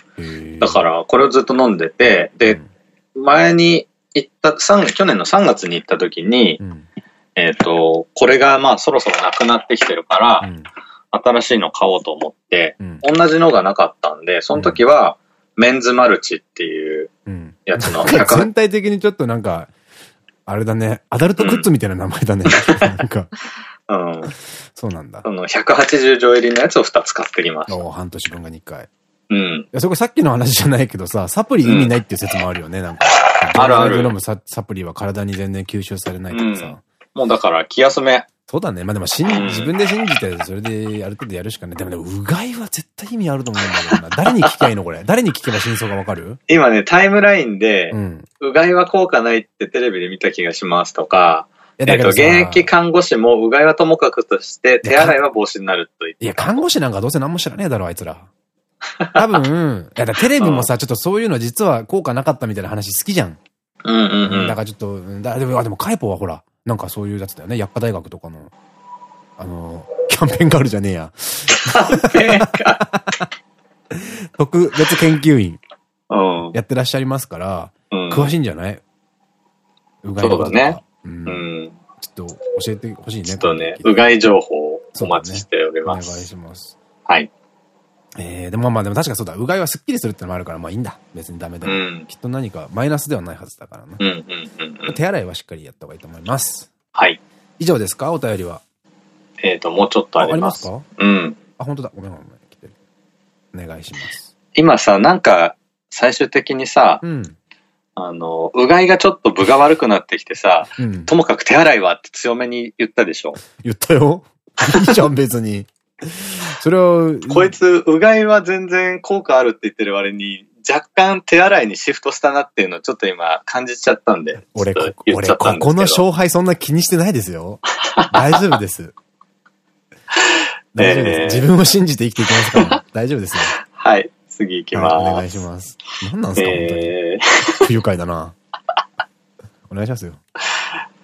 だから、これをずっと飲んでて、で、うん、前に行った、去年の3月に行った時に、うん、えっと、これがまあそろそろなくなってきてるから、新しいの買おうと思って、同じのがなかったんで、その時は、メンズマルチっていうやつの、[LAUGHS] 全体的にちょっとなんか、あれだね、アダルトグッズみたいな名前だね。なんか。うん。そうなんだ。その180錠入りのやつを2つ買ってきました。お半年分が2回。うん。いや、そこさっきの話じゃないけどさ、サプリ意味ないっていう説もあるよね、なんか。あるある。飲むサプリは体に全然吸収されないとかさ。もうだから気休め。そうだね。まあでも信じ、自分で信じて、それである程度やるしかない。でもね、うがいは絶対意味あると思うんだけどな。誰に聞きゃいいの？これ。誰に聞けば真相がわかる？今ね、タイムラインで、うん、うがいは効果ないってテレビで見た気がしますとか、えっと、現役看護師もうがいはともかくとして、手洗いは防止になると言って。いや、看護師なんかどうせ何も知らねえだろ、あいつら。多分、いや、テレビもさ、[LAUGHS] ちょっとそういうの実は効果なかったみたいな話好きじゃん。うんうんうん。だからちょっと、だでも、あ、でもカイポはほら、なんかそういうやつだよね。薬科大学とかの、あの、キャンペーンガールじゃねえや。キャンペーンガール特別研究員。やってらっしゃいますから、うん、詳しいんじゃない？うがいそうだね。うん。ちょっと教えてほしいね。ちょっとね、うがい情報をお待ちしております。お願いします。はい。えー、でもまあでも確かそうだ。うがいはスッキリするってのもあるから、まあいいんだ。別にダメだ。うん、きっと何かマイナスではないはずだからな。手洗いはしっかりやった方がいいと思います。はい。以上ですか？お便りは。えっと、もうちょっとあります。ありますか？うん。あ、本当だ。ごめんごめん。来てる。お願いします。今さ、なんか、最終的にさ、うん、あの、うがいがちょっと分が悪くなってきてさ、うん、ともかく手洗いはって強めに言ったでしょ。言ったよ。いいじゃん、別に。[LAUGHS] それは。こいつ、うがいは全然効果あるって言ってる割に、若干手洗いにシフトしたなっていうのをちょっと今感じちゃったんで。俺、俺、ここの勝敗そんな気にしてないですよ。大丈夫です。[LAUGHS] 大丈夫です。自分を信じて生きていきますから。大丈夫ですよ。はい。次行きます。お願いします。何なんですか、本当に。不愉快だな。お願いしますよ。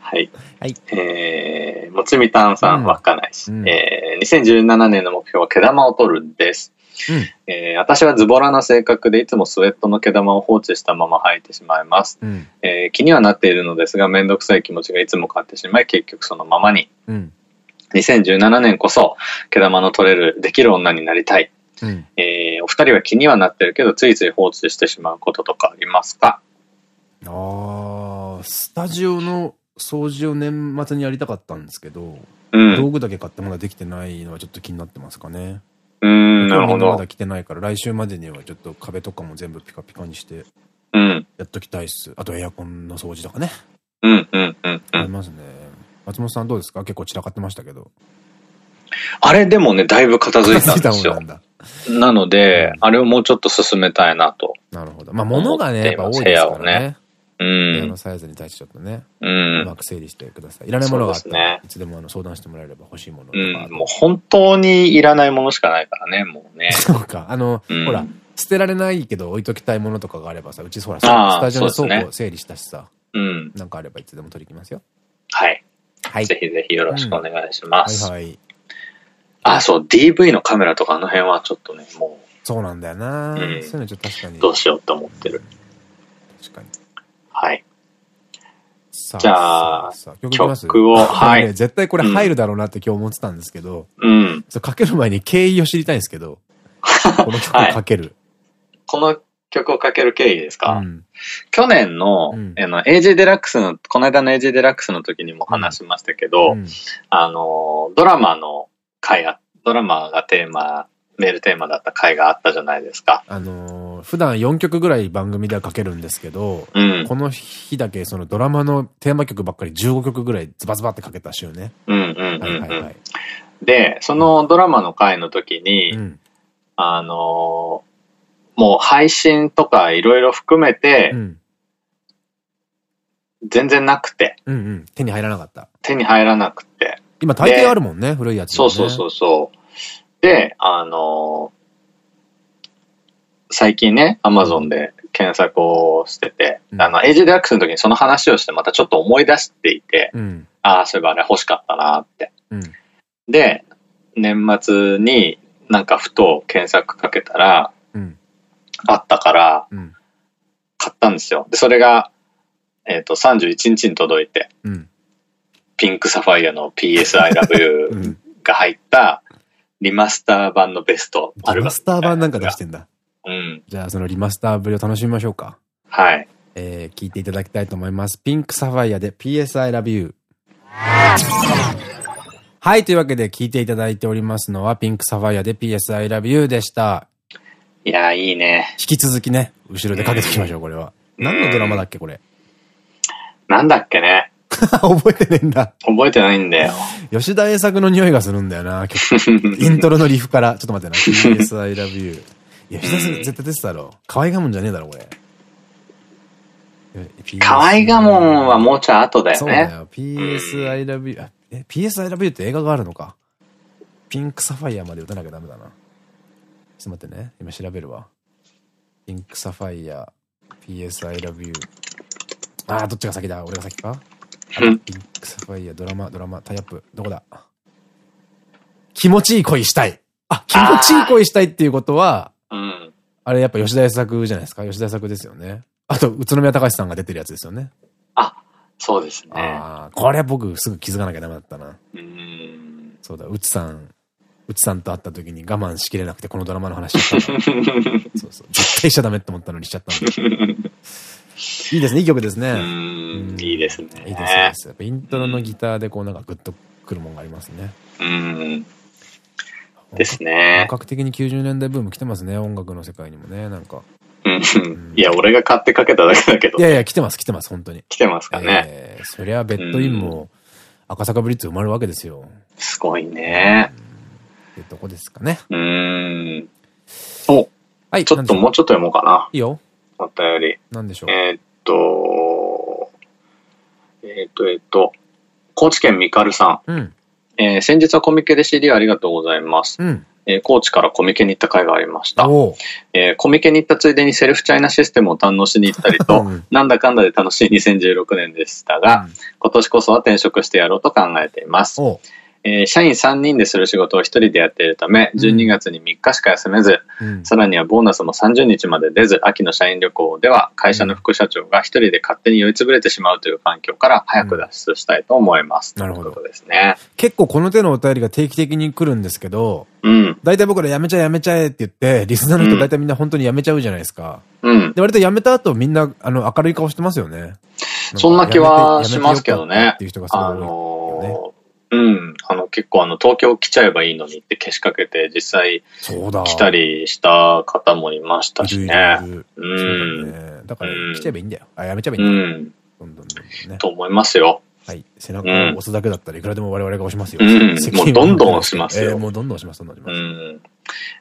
はい。はい。えー、もちみたんさん、稚内市。えー、2017年の目標は毛玉を取るです。うん、えー、私はズボラな性格でいつもスウェットの毛玉を放置したまま履いてしまいます、うん、えー、気にはなっているのですが面倒くさい気持ちがいつも買ってしまい結局そのままに、うん、2017年こそ毛玉の取れるできる女になりたい、うん、えー、お二人は気にはなってるけどついつい放置してしまうこととかありますか？ああスタジオの掃除を年末にやりたかったんですけど、うん、道具だけ買ってまだできてないのはちょっと気になってますかね。うん、なるほど。まだ来てないから、来週までにはちょっと壁とかも全部ピカピカにして、うん。やっときたいっす。あとエアコンの掃除とかね。うん、うん、うん。ありますね。松本さんどうですか？結構散らかってましたけど。あれでもね、だいぶ片付いたんですよ。[LAUGHS] なので、あれをもうちょっと進めたいなと。なるほど。まあ物がね、やっぱ多いですからね。うん。部のサイズに対してちょっとね、うん。うまく整理してください。いらないものがあったら、いつでもあの相談してもらえれば欲しいものとか。うん、もう本当にいらないものしかないからね、もうね。ね。[LAUGHS] そうか。あの、うん、ほら、捨てられないけど置いときたいものとかがあればさ、うちほら、スタジオの倉庫整理したしさ。うん。なんかあればいつでも取りきますよ。はい。はい。ぜひぜひよろしくお願いします。うん、はいはい。あ、そう、DV のカメラとかあの辺はちょっとね、もう。そうなんだよな、うん、そういうのちょっと確かに。どうしようって思ってる。確かに。はい。じゃあ、曲を、[LAUGHS] はい。絶対これ入るだろうなって今日思ってたんですけど、うん。かける前に経緯を知りたいんですけど、[LAUGHS] この曲をかける。この曲をかける経緯ですか、うん、去年の、うん、あの、AJ デラックスの、この間の AJ デラックスの時にも話しましたけど、うん、あの、ドラマの回あ、ドラマがテーマメールテーマだった回があったじゃないですか。あのー、普段4曲ぐらい番組ではかけるんですけど、うん、この日だけそのドラマのテーマ曲ばっかり15曲ぐらいズバズバってかけた週ね。うんうんうんはいはいはい。で、そのドラマの回の時に、うん、あのー、もう配信とかいろいろ含めて、うん、全然なくて、うんうん。手に入らなかった。手に入らなくて。今大抵あるもんね、古いやつ、ね、そうそうそうそう。で、あの最近ね、アマゾンで検索をしてて、うん、あの、エイジデラックスの時にその話をしてまたちょっと思い出していて、うん、ああ、そういえばあれ欲しかったなって。うん、で、年末になんかふと検索かけたら、あったから、買ったんですよ。で、それが、えっ、ー、と、31日に届いて、ピンクサファイアの PS I Love [LAUGHS] You が入ったリマスター版のベスト。リマスター版なんか出してんだ。うん。じゃあそのリマスターぶりを楽しみましょうか。はい。えー、聞いていただきたいと思います。ピンクサファイアで PS I Love You。はい、というわけで聞いていただいておりますのは、ピンクサファイアで PS I Love You でした。いやいいね。引き続きね、後ろでかけておきましょう、これは。何のドラマだっけ、これ？なんだっけね。[LAUGHS] 覚えてねえんだ。覚えてないんだよ。吉田栄作の匂いがするんだよな、[LAUGHS] イントロのリフから。ちょっと待ってな。PS I love you. 吉田絶対出てたろ。可愛がもんじゃねえだろ、これ。可愛がもんはもうちょい後だよね。そうだよ。PS I love you. え、PS I love you って映画があるのか？ピンクサファイアまで打たなきゃダメだな。ちょっと待ってね。今調べるわ。ピンクサファイア、PS I love you。ああ、どっちが先だ？俺が先か？ピンクサファイア、ドラマ、ドラマ、タイアップ、どこだ？気持ちいい恋したい。あ、気持ちいい恋したいっていうことは、うん、あれやっぱ吉田栄作じゃないですか？吉田栄作ですよね。あと、宇都宮隆さんが出てるやつですよね。あ、そうですね。ああ、これは僕すぐ気づかなきゃダメだったな。うん。そうだ、うつさん、うつさんと会った時に我慢しきれなくてこのドラマの話しちゃった。[LAUGHS] そうそう。絶対しちゃダメって思ったのにしちゃったんで。いいですね、いい曲ですね。いいですね。いいですね。イントロのギターでこうなんかグッとくるもんがありますね。うん。ですね。本格的に90年代ブーム来てますね、音楽の世界にもね、なんか。うん。いや、俺が買ってかけただけだけど。いやいや、来てます、来てます、本当に。来てますかね。えー、そりゃ、ベッドインも、赤坂ブリッツ埋まるわけですよ。すごいね。ってとこですかね。うん。お。はい。ちょっともうちょっと読もうかな。いいよ。お便り。何でしょう？えっと、えっと、えっと、高知県みかるさん。うん。えー、先日はコミケで CD ありがとうございます。うん。えー、高知からコミケに行った回がありました。えー、コミケに行ったついでにセルフチャイナシステムを堪能しに行ったりと、うん、なんだかんだで楽しい2016年でしたが、うん、今年こそは転職してやろうと考えています。えー、社員3人でする仕事を1人でやっているため、12月に3日しか休めず、うん、さらにはボーナスも30日まで出ず、秋の社員旅行では会社の副社長が1人で勝手に酔いつぶれてしまうという環境から早く脱出したいと思います。うん、なるほど。ですね。結構この手のお便りが定期的に来るんですけど、うん。大体僕らやめちゃえやめちゃえって言って、リスナーの人大体みんな本当にやめちゃうじゃないですか。うん。で、割とやめた後みんな、あの、明るい顔してますよね。そんな気はしますけどね。っていう人がすごい、ね。あのーうん。あの、結構あの、東京来ちゃえばいいのにってけしかけて、実際、来たりした方もいましたしね。うん。だから、来ちゃえばいいんだよ。あ、やめちゃえばいいんだよ。ね。と思いますよ。はい。背中を押すだけだったらいくらでも我々が押しますよ。うん。もうどんどん押しますよ。もうどんどん押します、どんどん押します。うん。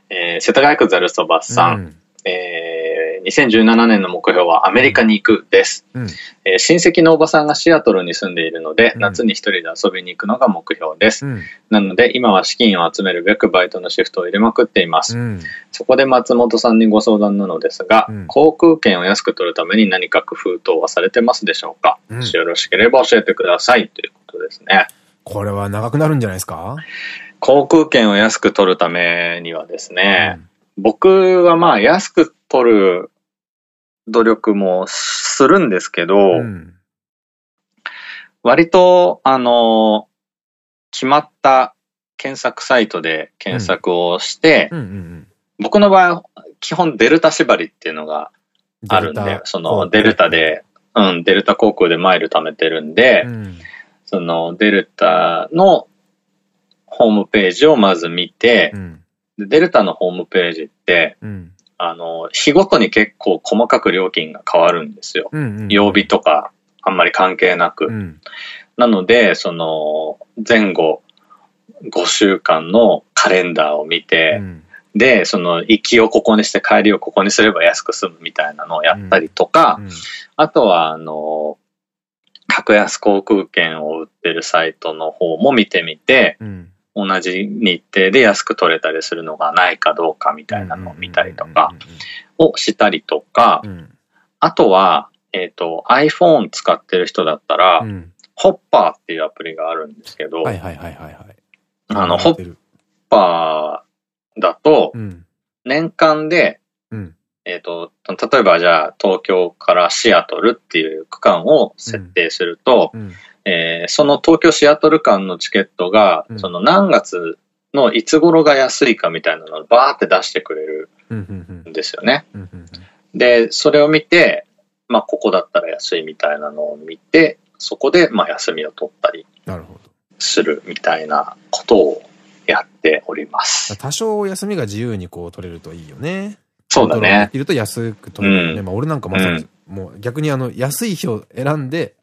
え世田谷区ざるそばさん。え2017年の目標はアメリカに行くです、うん、えー、親戚のおばさんがシアトルに住んでいるので、うん、夏に一人で遊びに行くのが目標です。うん、なので今は資金を集めるべくバイトのシフトを入れまくっています。そこで松本さんにご相談なのですが、航空券を安く取るために何か工夫等はされてますでしょうか、もしよろしければ教えてくださいということですね。これは長くなるんじゃないですか？航空券を安く取るためにはですね、僕はまあ安く取る努力もするんですけど、うん、割と、あの、決まった検索サイトで検索をして、僕の場合、基本デルタ縛りっていうのがあるんで、そのデルタで、うん、デルタ航空でマイル貯めてるんで、うん、そのデルタのホームページをまず見て、うん、デルタのホームページって、うんあの、日ごとに結構細かく料金が変わるんですよ。曜日とかあんまり関係なく。うん、なので、その、前後5週間のカレンダーを見て、うん、で、その、行きをここにして帰りをここにすれば安く済むみたいなのをやったりとか、うん、あとは、あの、格安航空券を売ってるサイトの方も見てみて、うん同じ日程で安く取れたりするのがないかどうかみたいなのを見たりとかをしたりとか、あとは、えっ、ー、と iPhone 使ってる人だったら、うん、ホッパーっていうアプリがあるんですけど、あの、ホッパーだと、年間で、うん、えっと、例えばじゃあ東京からシアトルっていう区間を設定すると、うんえー、その東京シアトル間のチケットが、うん、その何月のいつ頃が安いかみたいなのをバーって出してくれるんですよね。で、それを見て、まあ、ここだったら安いみたいなのを見て、そこで、まあ、休みを取ったりするみたいなことをやっております。多少休みが自由にこう取れるといいよね。そうだね。いると安く取れるね。うん、まあ、俺なんかまさに、もう逆にあの、安い日を選んで、うん。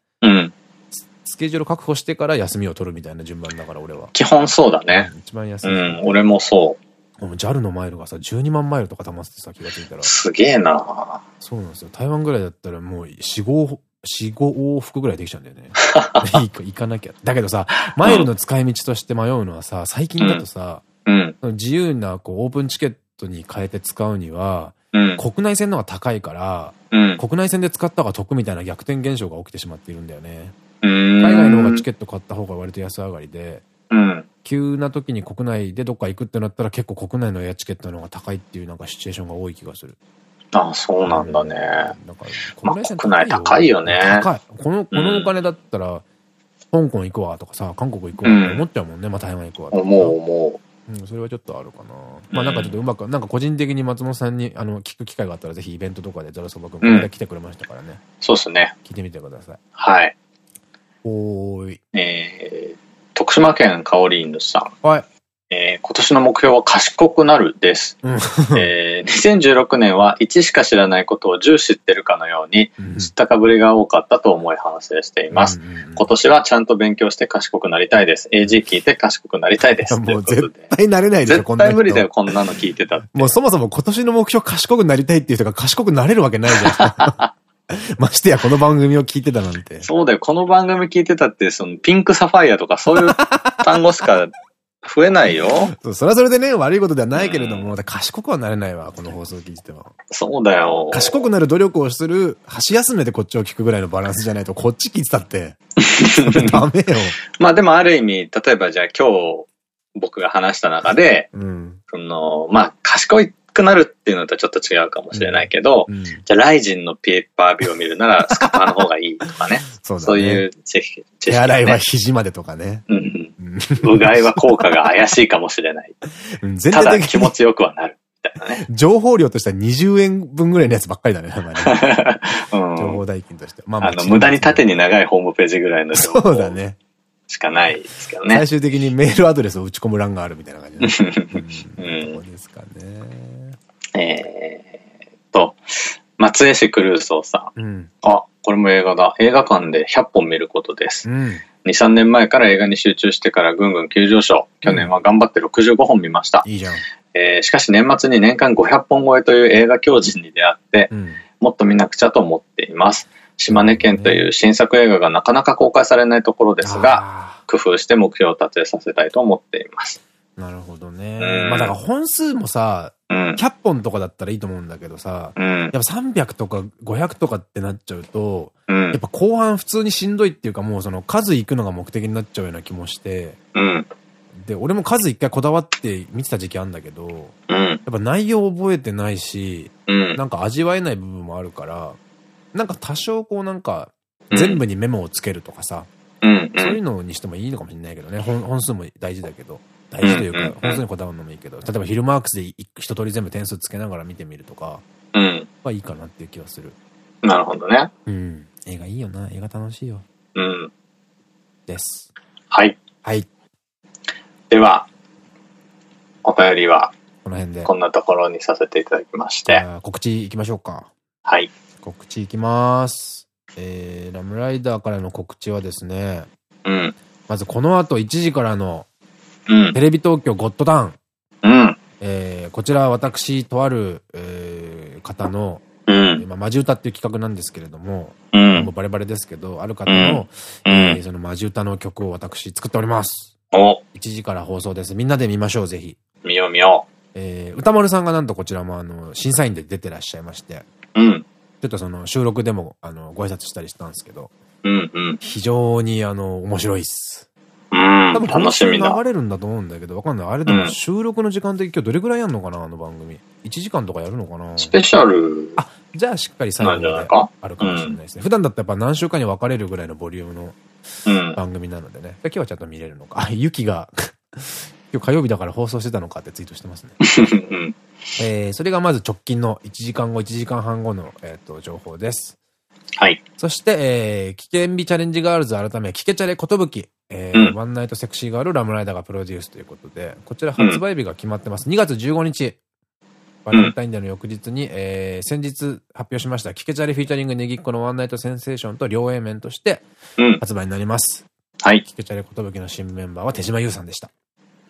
スケジュール確保してから休みを取るみたいな順番だから俺は。基本そうだね。一番安い。うん、俺もそう。JAL のマイルがさ、12万マイルとか溜まってさ、気がついたら。すげえなそうなんですよ。台湾ぐらいだったらもう4、5、4、5往復ぐらいできちゃうんだよね。[LAUGHS] 行かなきゃ。だけどさ、マイルの使い道として迷うのはさ、最近だとさ、うん、自由なこうオープンチケットに変えて使うには、うん、国内線の方が高いから、うん、国内線で使った方が得みたいな逆転現象が起きてしまっているんだよね。海外の方がチケット買った方が割と安上がりで、うん、急な時に国内でどっか行くってなったら結構国内のエアチケットの方が高いっていうなんかシチュエーションが多い気がする。ああ、そうなんだね。だから国内線高い,、高いよね。高い。この、このお金だったら、香港行くわとかさ、韓国行くわって思っちゃうもんね。まあ台湾行くわとか。思う思う。うん、それはちょっとあるかな。まあなんかちょっとうまく、なんか個人的に松本さんにあの聞く機会があったらぜひイベントとかでザルそばくんこの間来てくれましたからね。そうっすね。聞いてみてください。はい。おーい。えー、徳島県カオリーヌさん。はい。えー、今年の目標は賢くなるです。えー、2016年は1しか知らないことを10知ってるかのように、知ったかぶりが多かったと思い反省しています。今年はちゃんと勉強して賢くなりたいです。AG 聞いて賢くなりたいです。もう絶対なれないでしょ、絶対無理だよ、こんなの聞いてたもうそもそも今年の目標賢くなりたいっていう人が賢くなれるわけないじゃん。[LAUGHS] [LAUGHS] ましてやこの番組を聞いてたなんて。そうだよ、この番組聞いてたって、そのピンクサファイアとかそういう [LAUGHS] 単語しか増えないよ。それはそれでね、悪いことではないけれども、うん、賢くはなれないわ、この放送を聞いては。そうだよ。賢くなる努力をする、箸休めでこっちを聞くぐらいのバランスじゃないと、こっち聞いてたって。[LAUGHS] ダメよ。まあでもある意味、例えばじゃあ今日、僕が話した中で、うん、その、まあ、賢いくなるっていうのとちょっと違うかもしれないけど、うんうん、じゃあライジンのペーパービューを見るならスカパーの方がいいとかね。[LAUGHS] そうねそういう知識、ね。手洗いは肘までとかね。うん。うがいは効果が怪しいかもしれない。全然ただ気持ちよくはなる。ね、情報量としては20円分ぐらいのやつばっかりだね、ね [LAUGHS] うん、情報代金として。まあまあ、あの、無駄に縦に長いホームページぐらいの情報。そうだね。しかないですけどね。最終的にメールアドレスを打ち込む欄があるみたいな感じ、ね。[LAUGHS] うん。そうですかね。えー、と、松江市クルーソーさん。うん、あ、これも映画だ。映画館で100本見ることです。うん、2、3年前から映画に集中してからぐんぐん急上昇。去年は頑張って65本見ました。いいじゃん。えー、しかし年末に年間500本超えという映画狂人に出会って、うん、もっと見なくちゃと思っています。島根県という新作映画がなかなか公開されないところですが、工夫して目標を達成させたいと思っています。なるほどね。うん、まあだから本数もさ、うん、100本とかだったらいいと思うんだけどさ、うん、やっぱ300とか500とかってなっちゃうと、うん、やっぱ後半普通にしんどいっていうかもうその数いくのが目的になっちゃうような気もして、うん、で、俺も数一回こだわって見てた時期あるんだけど、うん、やっぱ内容覚えてないし、うん、なんか味わえない部分もあるから、なんか多少こうなんか、全部にメモをつけるとかさ、うん、そういうのにしてもいいのかもしれないけどね。本本数も大事だけど。大事というか、本数にこだわるのもいいけど、例えばヒルマークスで一通り全部点数つけながら見てみるとか、うん。はいいかなっていう気はする。なるほどね。うん。映画いいよな。映画楽しいよ。うん。です。はい。はい。では、お便りは、この辺で。こんなところにさせていただきまして。告知行きましょうか。はい。告知行きます。えー、ラムライダーからの告知はですね。うん。まずこの後1時からの、うん、テレビ東京ゴッドタウン。うん。えー、こちら私、とある、えー、方の、うん。まあ、マジ歌っていう企画なんですけれども、うん。もうバレバレですけど、ある方の、うん、えー、そのマジ歌の曲を私作っております。お !1 時から放送です。みんなで見ましょう、ぜひ。見よう見よう。えー、歌丸さんがなんとこちらもあの、審査員で出てらっしゃいまして。うん。ちょっとその収録でもあの、ご挨拶したりしたんですけど。うんうん。非常にあの、面白いっす。うん。多分楽しみだ。流れるんだと思うんだけど、わかんない。あれでも収録の時間って今日どれぐらいやんのかな、あの番組。1時間とかやるのかな？スペシャル。あ、じゃあしっかり最後まであるかもしれないですね。普段だったらやっぱ何週間に分かれるぐらいのボリュームの番組なのでね。今日はちゃんと見れるのか。あ、ユキが [LAUGHS] 今日火曜日だから放送してたのかってツイートしてますね。えー、それがまず直近の1時間後、1時間半後の、えーと、情報です。はい。そして、えー、危険美チャレンジガールズ改め、危険チャレことぶき、えー、うん、ワンナイトセクシーガールラムライダーがプロデュースということで、こちら発売日が決まってます。うん、2月15日。バレンタインデーの翌日に、えー、先日発表しました、キケチャレフィーチャリングネギっ子のワンナイトセンセーションと両 A 面として発売になります。うん、はい。キケチャレことぶきの新メンバーは手島優さんでした。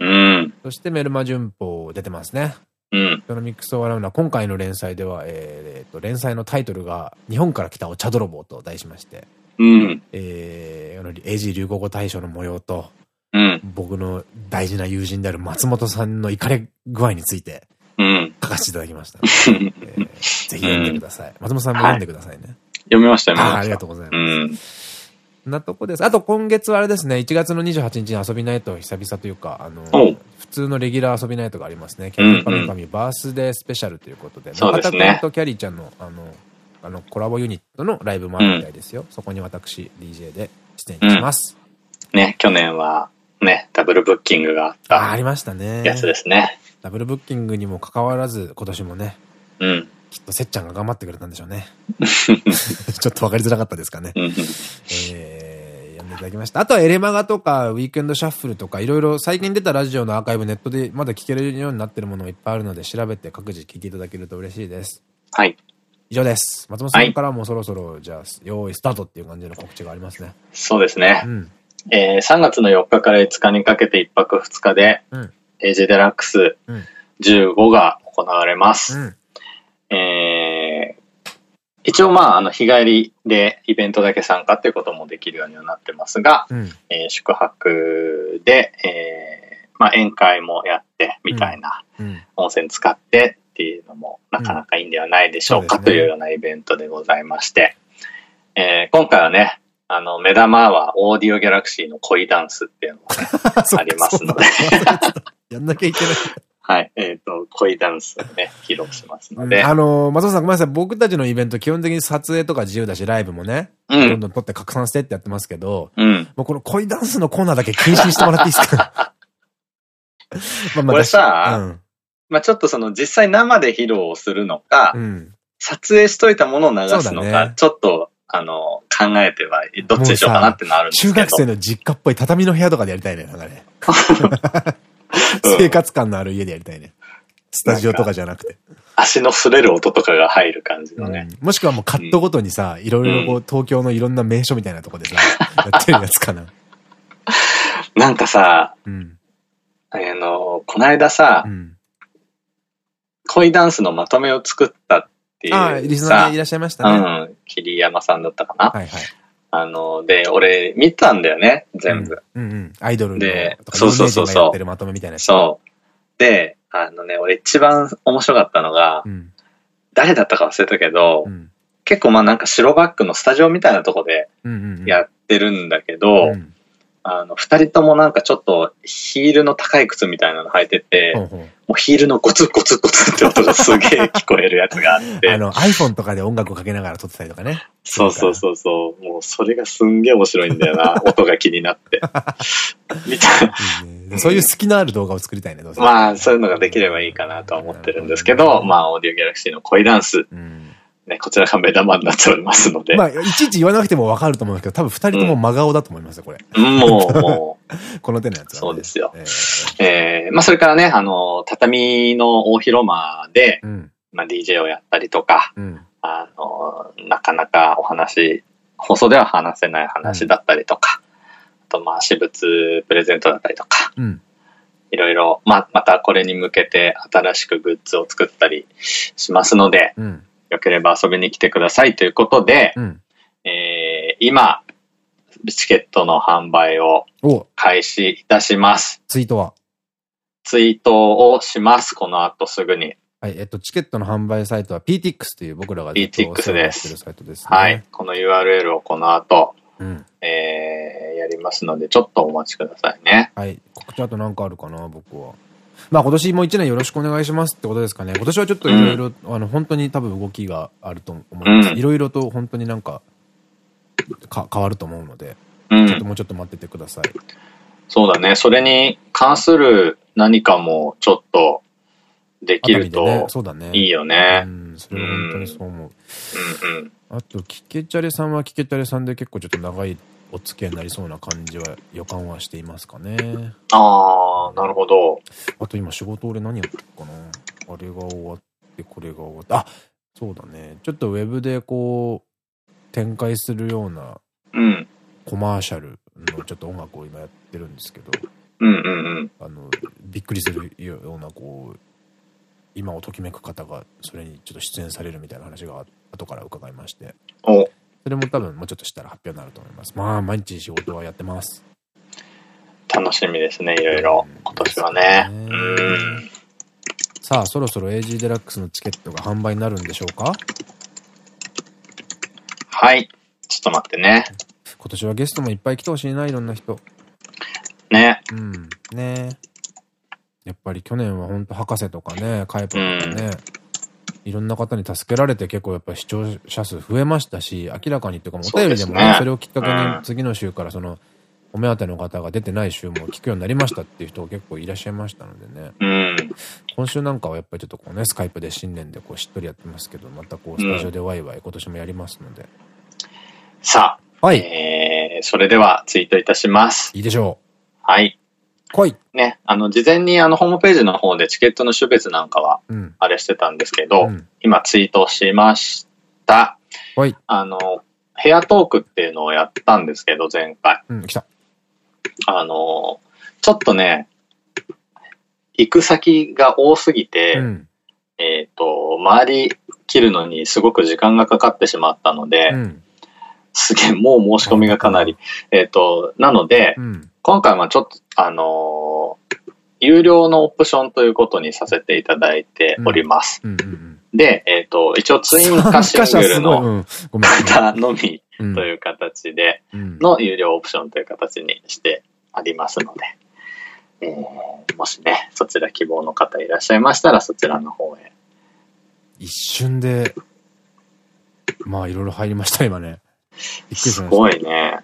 うん。そしてメルマ旬報出てますね。うん。そのミックスを笑うのは今回の連載では、えー、と、連載のタイトルが日本から来たお茶泥棒と題しまして、うん。えー、あの、英字流行語大賞の模様と、うん。僕の大事な友人である松本さんの怒り具合について、うん。書かせていただきました、ね [LAUGHS] えー、ぜひ読んでください。松本さんも読んでくださいね。はい、読みましたよ、ありがとうございます。うんなとこです。あと今月はあれですね、1月の28日に遊びナイト久々というか、あの、普通のレギュラー遊びナイトがありますね。キャリーパの神バースデースペシャルということで、中田君とキャリーちゃんの、あの、あの、コラボユニットのライブもあるみたいですよ。うん、そこに私、DJ で出演します。うん、ね、去年は、ね、ダブルブッキングがあった。あ、ありましたね。やつですね。ダブルブッキングにもかかわらず、今年もね、うん。きっとせっちゃんが頑張ってくれたんでしょうね。[LAUGHS] ちょっとわかりづらかったですかね。えー、読んでいただきました。あとはエレマガとか、ウィークエンドシャッフルとか、いろいろ最近出たラジオのアーカイブネットでまだ聞けるようになってるものがいっぱいあるので、調べて各自聞いていただけると嬉しいです。はい。以上です。松本さんからもそろそろ、じゃあ、用意スタートっていう感じの告知がありますね。そうですね。うん、えー、3月の4日から5日にかけて1泊2日で、うん、エイジデラックス、うん15が行われます。うん、えー、一応まあ、あの、日帰りでイベントだけ参加っていうこともできるようにはなってますが、うん、えー、宿泊で、えー、まあ、宴会もやってみたいな、うん、温泉使ってっていうのもなかなかいいんではないでしょうか、というようなイベントでございまして、えー、今回はね、あの、目玉はオーディオギャラクシーの恋ダンスっていうのが、[LAUGHS] ね、ありますので。やんなきゃいけない。[LAUGHS] はい。えっ、ー、と、恋ダンスをね、披露しますので。あのー、松尾さんごめんなさい。僕たちのイベント基本的に撮影とか自由だし、ライブもね、うん、どんどん撮って拡散してってやってますけど、うん、もうこの恋ダンスのコーナーだけ禁止してもらっていいですか？[LAUGHS] まあまあ、これさ、うん、まあちょっとその実際生で披露するのか、うん、撮影しといたものを流すのか、ね、ちょっと、あの、考えては、どっちでしょうかなってのあるんですけど。中学生の実家っぽい畳の部屋とかでやりたいね、なんかね。[LAUGHS] 生活感のある家でやりたいね。スタジオとかじゃなくて。足の擦れる音とかが入る感じのね。うん、もしくはもうカットごとにさ、いろいろこう、東京のいろんな名所みたいなとこでさ、やってるやつかな。[LAUGHS] なんかさ、うん、あの、この間さ、うん、恋ダンスのまとめを作ったっていう。ああ、リスナーでいらっしゃいましたね。うん。桐山さんだったかな。はいはい。あの、で、俺、見たんだよね、全部。うん、うん、うん、アイドルで、そうそうそうそう。まとめみたいなそう。で、あのね、俺一番面白かったのが、うん、誰だったか忘れたけど、うん、結構まあなんか白バックのスタジオみたいなとこでやってるんだけど、あの、二人ともなんかちょっとヒールの高い靴みたいなの履いてて、もうヒールのゴツゴツゴツって音がすげえ聞こえるやつがあって。あの iPhone とかで音楽をかけながら撮ってたりとかね。そうそうそうそう。もうそれがすんげえ面白いんだよな。[LAUGHS] 音が気になって。みたいな。そういう好きのある動画を作りたいね、どうせ。まあ、そういうのができればいいかなとは思ってるんですけど、まあ、オーディオギャラクシーの恋ダンス。うんね、こちらが目玉になっておりますので。まあ、いちいち言わなくてもわかると思うんですけど、多分二人とも真顔だと思いますよ、これ。うん、もう、もう。この手のやつは、ね、そうですよ。えー、えー、まあ、それからね、あの、畳の大広間で、うん、まあ、DJ をやったりとか、うん、あの、なかなかお話、放送では話せない話だったりとか、あと、まあ、私物プレゼントだったりとか、いろいろ、まあ、またこれに向けて新しくグッズを作ったりしますので、うんよければ遊びに来てくださいということで、うん、えー、今、チケットの販売を開始いたします。ツイートは？ツイートをします、この後すぐに。はい、えっと、チケットの販売サイトは PTX という僕らが PTX です。サイトです、ね、はい。この URL をこの後、うん、えー、やりますので、ちょっとお待ちくださいね。はい。告知あと何かあるかな、僕は。まあ今年も一年よろしくお願いしますってことですかね。今年はちょっといろいろ、あの、本当に多分動きがあると思います。いろいろと本当になんか、か、変わると思うので、うん、ちょっともうちょっと待っててください。そうだね。それに関する何かもちょっとできるといいよね。うん、それは本当にそう思う。うんうん、あと、キケチャレさんはキケチャレさんで結構ちょっと長いお付き合いになりそうな感じは予感はしていますかね。ああ、なるほど。あと今仕事俺何やってるかなあれが終わって、これが終わって。あそうだね。ちょっとウェブでこう、展開するような、うん。コマーシャルのちょっと音楽を今やってるんですけど、うんうんうん。あの、びっくりするような、こう、今をときめく方がそれにちょっと出演されるみたいな話が後から伺いまして。おそれも多分もうちょっとしたら発表になると思います。まあ、毎日仕事はやってます。楽しみですね、いろいろ。今年はね。さあ、そろそろ AG デラックスのチケットが販売になるんでしょうか？はい。ちょっと待ってね。今年はゲストもいっぱい来てほしいな、いろんな人。ね。うん。ねやっぱり去年は本当博士とかね、カイプとかね、うんいろんな方に助けられて結構やっぱ視聴者数増えましたし、明らかにっていうか、お便りでもね、それをきっかけに次の週からその、お目当ての方が出てない週も聞くようになりましたっていう人が結構いらっしゃいましたのでね。うん、今週なんかはやっぱりちょっとこうね、スカイプで新年でこうしっとりやってますけど、またこうスタジオでワイワイ今年もやりますので。さあ。はい。えー、それではツイートいたします。いいでしょう。はい。来い。ね、あの、事前にあの、ホームページの方でチケットの種別なんかは、あれしてたんですけど、うん、今ツイートしました。はい。あの、ヘアトークっていうのをやったんですけど、前回。うん、来た。あの、ちょっとね、行く先が多すぎて、うん、えっと、周り切るのにすごく時間がかかってしまったので、うん、すげえ、もう申し込みがかなり。えっと、なので、うん今回はちょっと、あのー、有料のオプションということにさせていただいております。で、えっ、ー、と、一応ツイン化シングルの [LAUGHS] 方のみという形での有料オプションという形にしてありますので、えー、もしね、そちら希望の方いらっしゃいましたらそちらの方へ。一瞬で、まあいろいろ入りました、今ね。すごいね。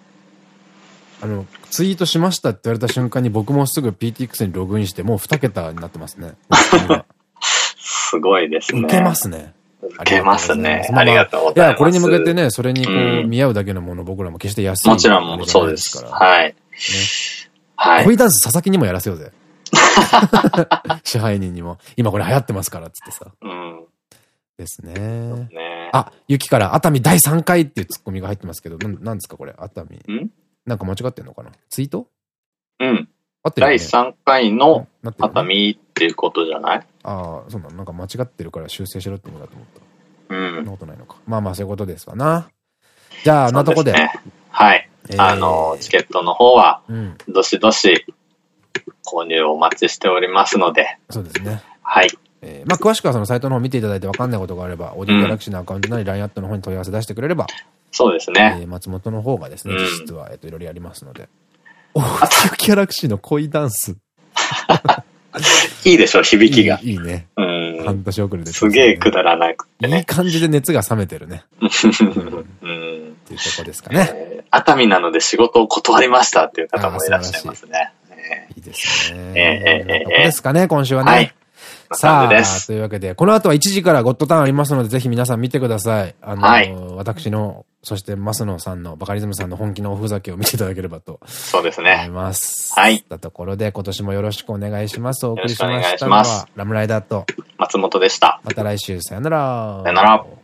あの、ツイートしましたって言われた瞬間に僕もすぐ PTX にログインして、もう2桁になってますね。すごいですね。受けますね。受けますね。ありがとうございます。いや、これに向けてね、それにこう、見合うだけのもの僕らも決して安いもちろん、そうですから。はい。ね。はい。恋ダンス佐々木にもやらせようぜ。支配人にも。今これ流行ってますから、つってさ。うん。ですね。ねあ、ゆきから熱海第3回っていうツッコミが入ってますけど、なんですかこれ、熱海。ん？なんか間違ってんのかな？ツイート？うん。ね、第3回の熱海ってっていうことじゃない？ああ、そうなのなんか間違ってるから修正しろって意味だと思った。うん。そんなことないのか。まあまあそういうことですわな。じゃあ、あんなとこで。ね、はい。えー、あの、チケットの方は、うん、どしどし購入をお待ちしておりますので。そうですね。はい。えー、まあ詳しくはそのサイトの方見ていただいて分かんないことがあれば、オーディギャラクシーのアカウントなり LINE アットの方に問い合わせ出してくれれば、そうですね。えー、松本の方がですね、実質は、えっと、いろいろやりますので。オーディオギャラクシーの恋ダンス。いいでしょ、響きが。いいね。うん。半年遅れで、すげえくだらなくて、いい感じで熱が冷めてるね。[LAUGHS] うん。っていうとこですかね。熱海なので仕事を断りましたっていう方もいらっしゃいますね。いいですね。ええ、ええ、ここですかね、今週はね。はい。さあ、というわけで、この後は1時からゴッドターンありますので、ぜひ皆さん見てください。あの、はい、私の、そしてマスノさんの、バカリズムさんの本気のおふざけを見ていただければと。そうですね。思います。はい。ったところで、今年もよろしくお願いします。お送りしましたのは、ラムライダーと、松本でした。また来週、さよなら。さよなら。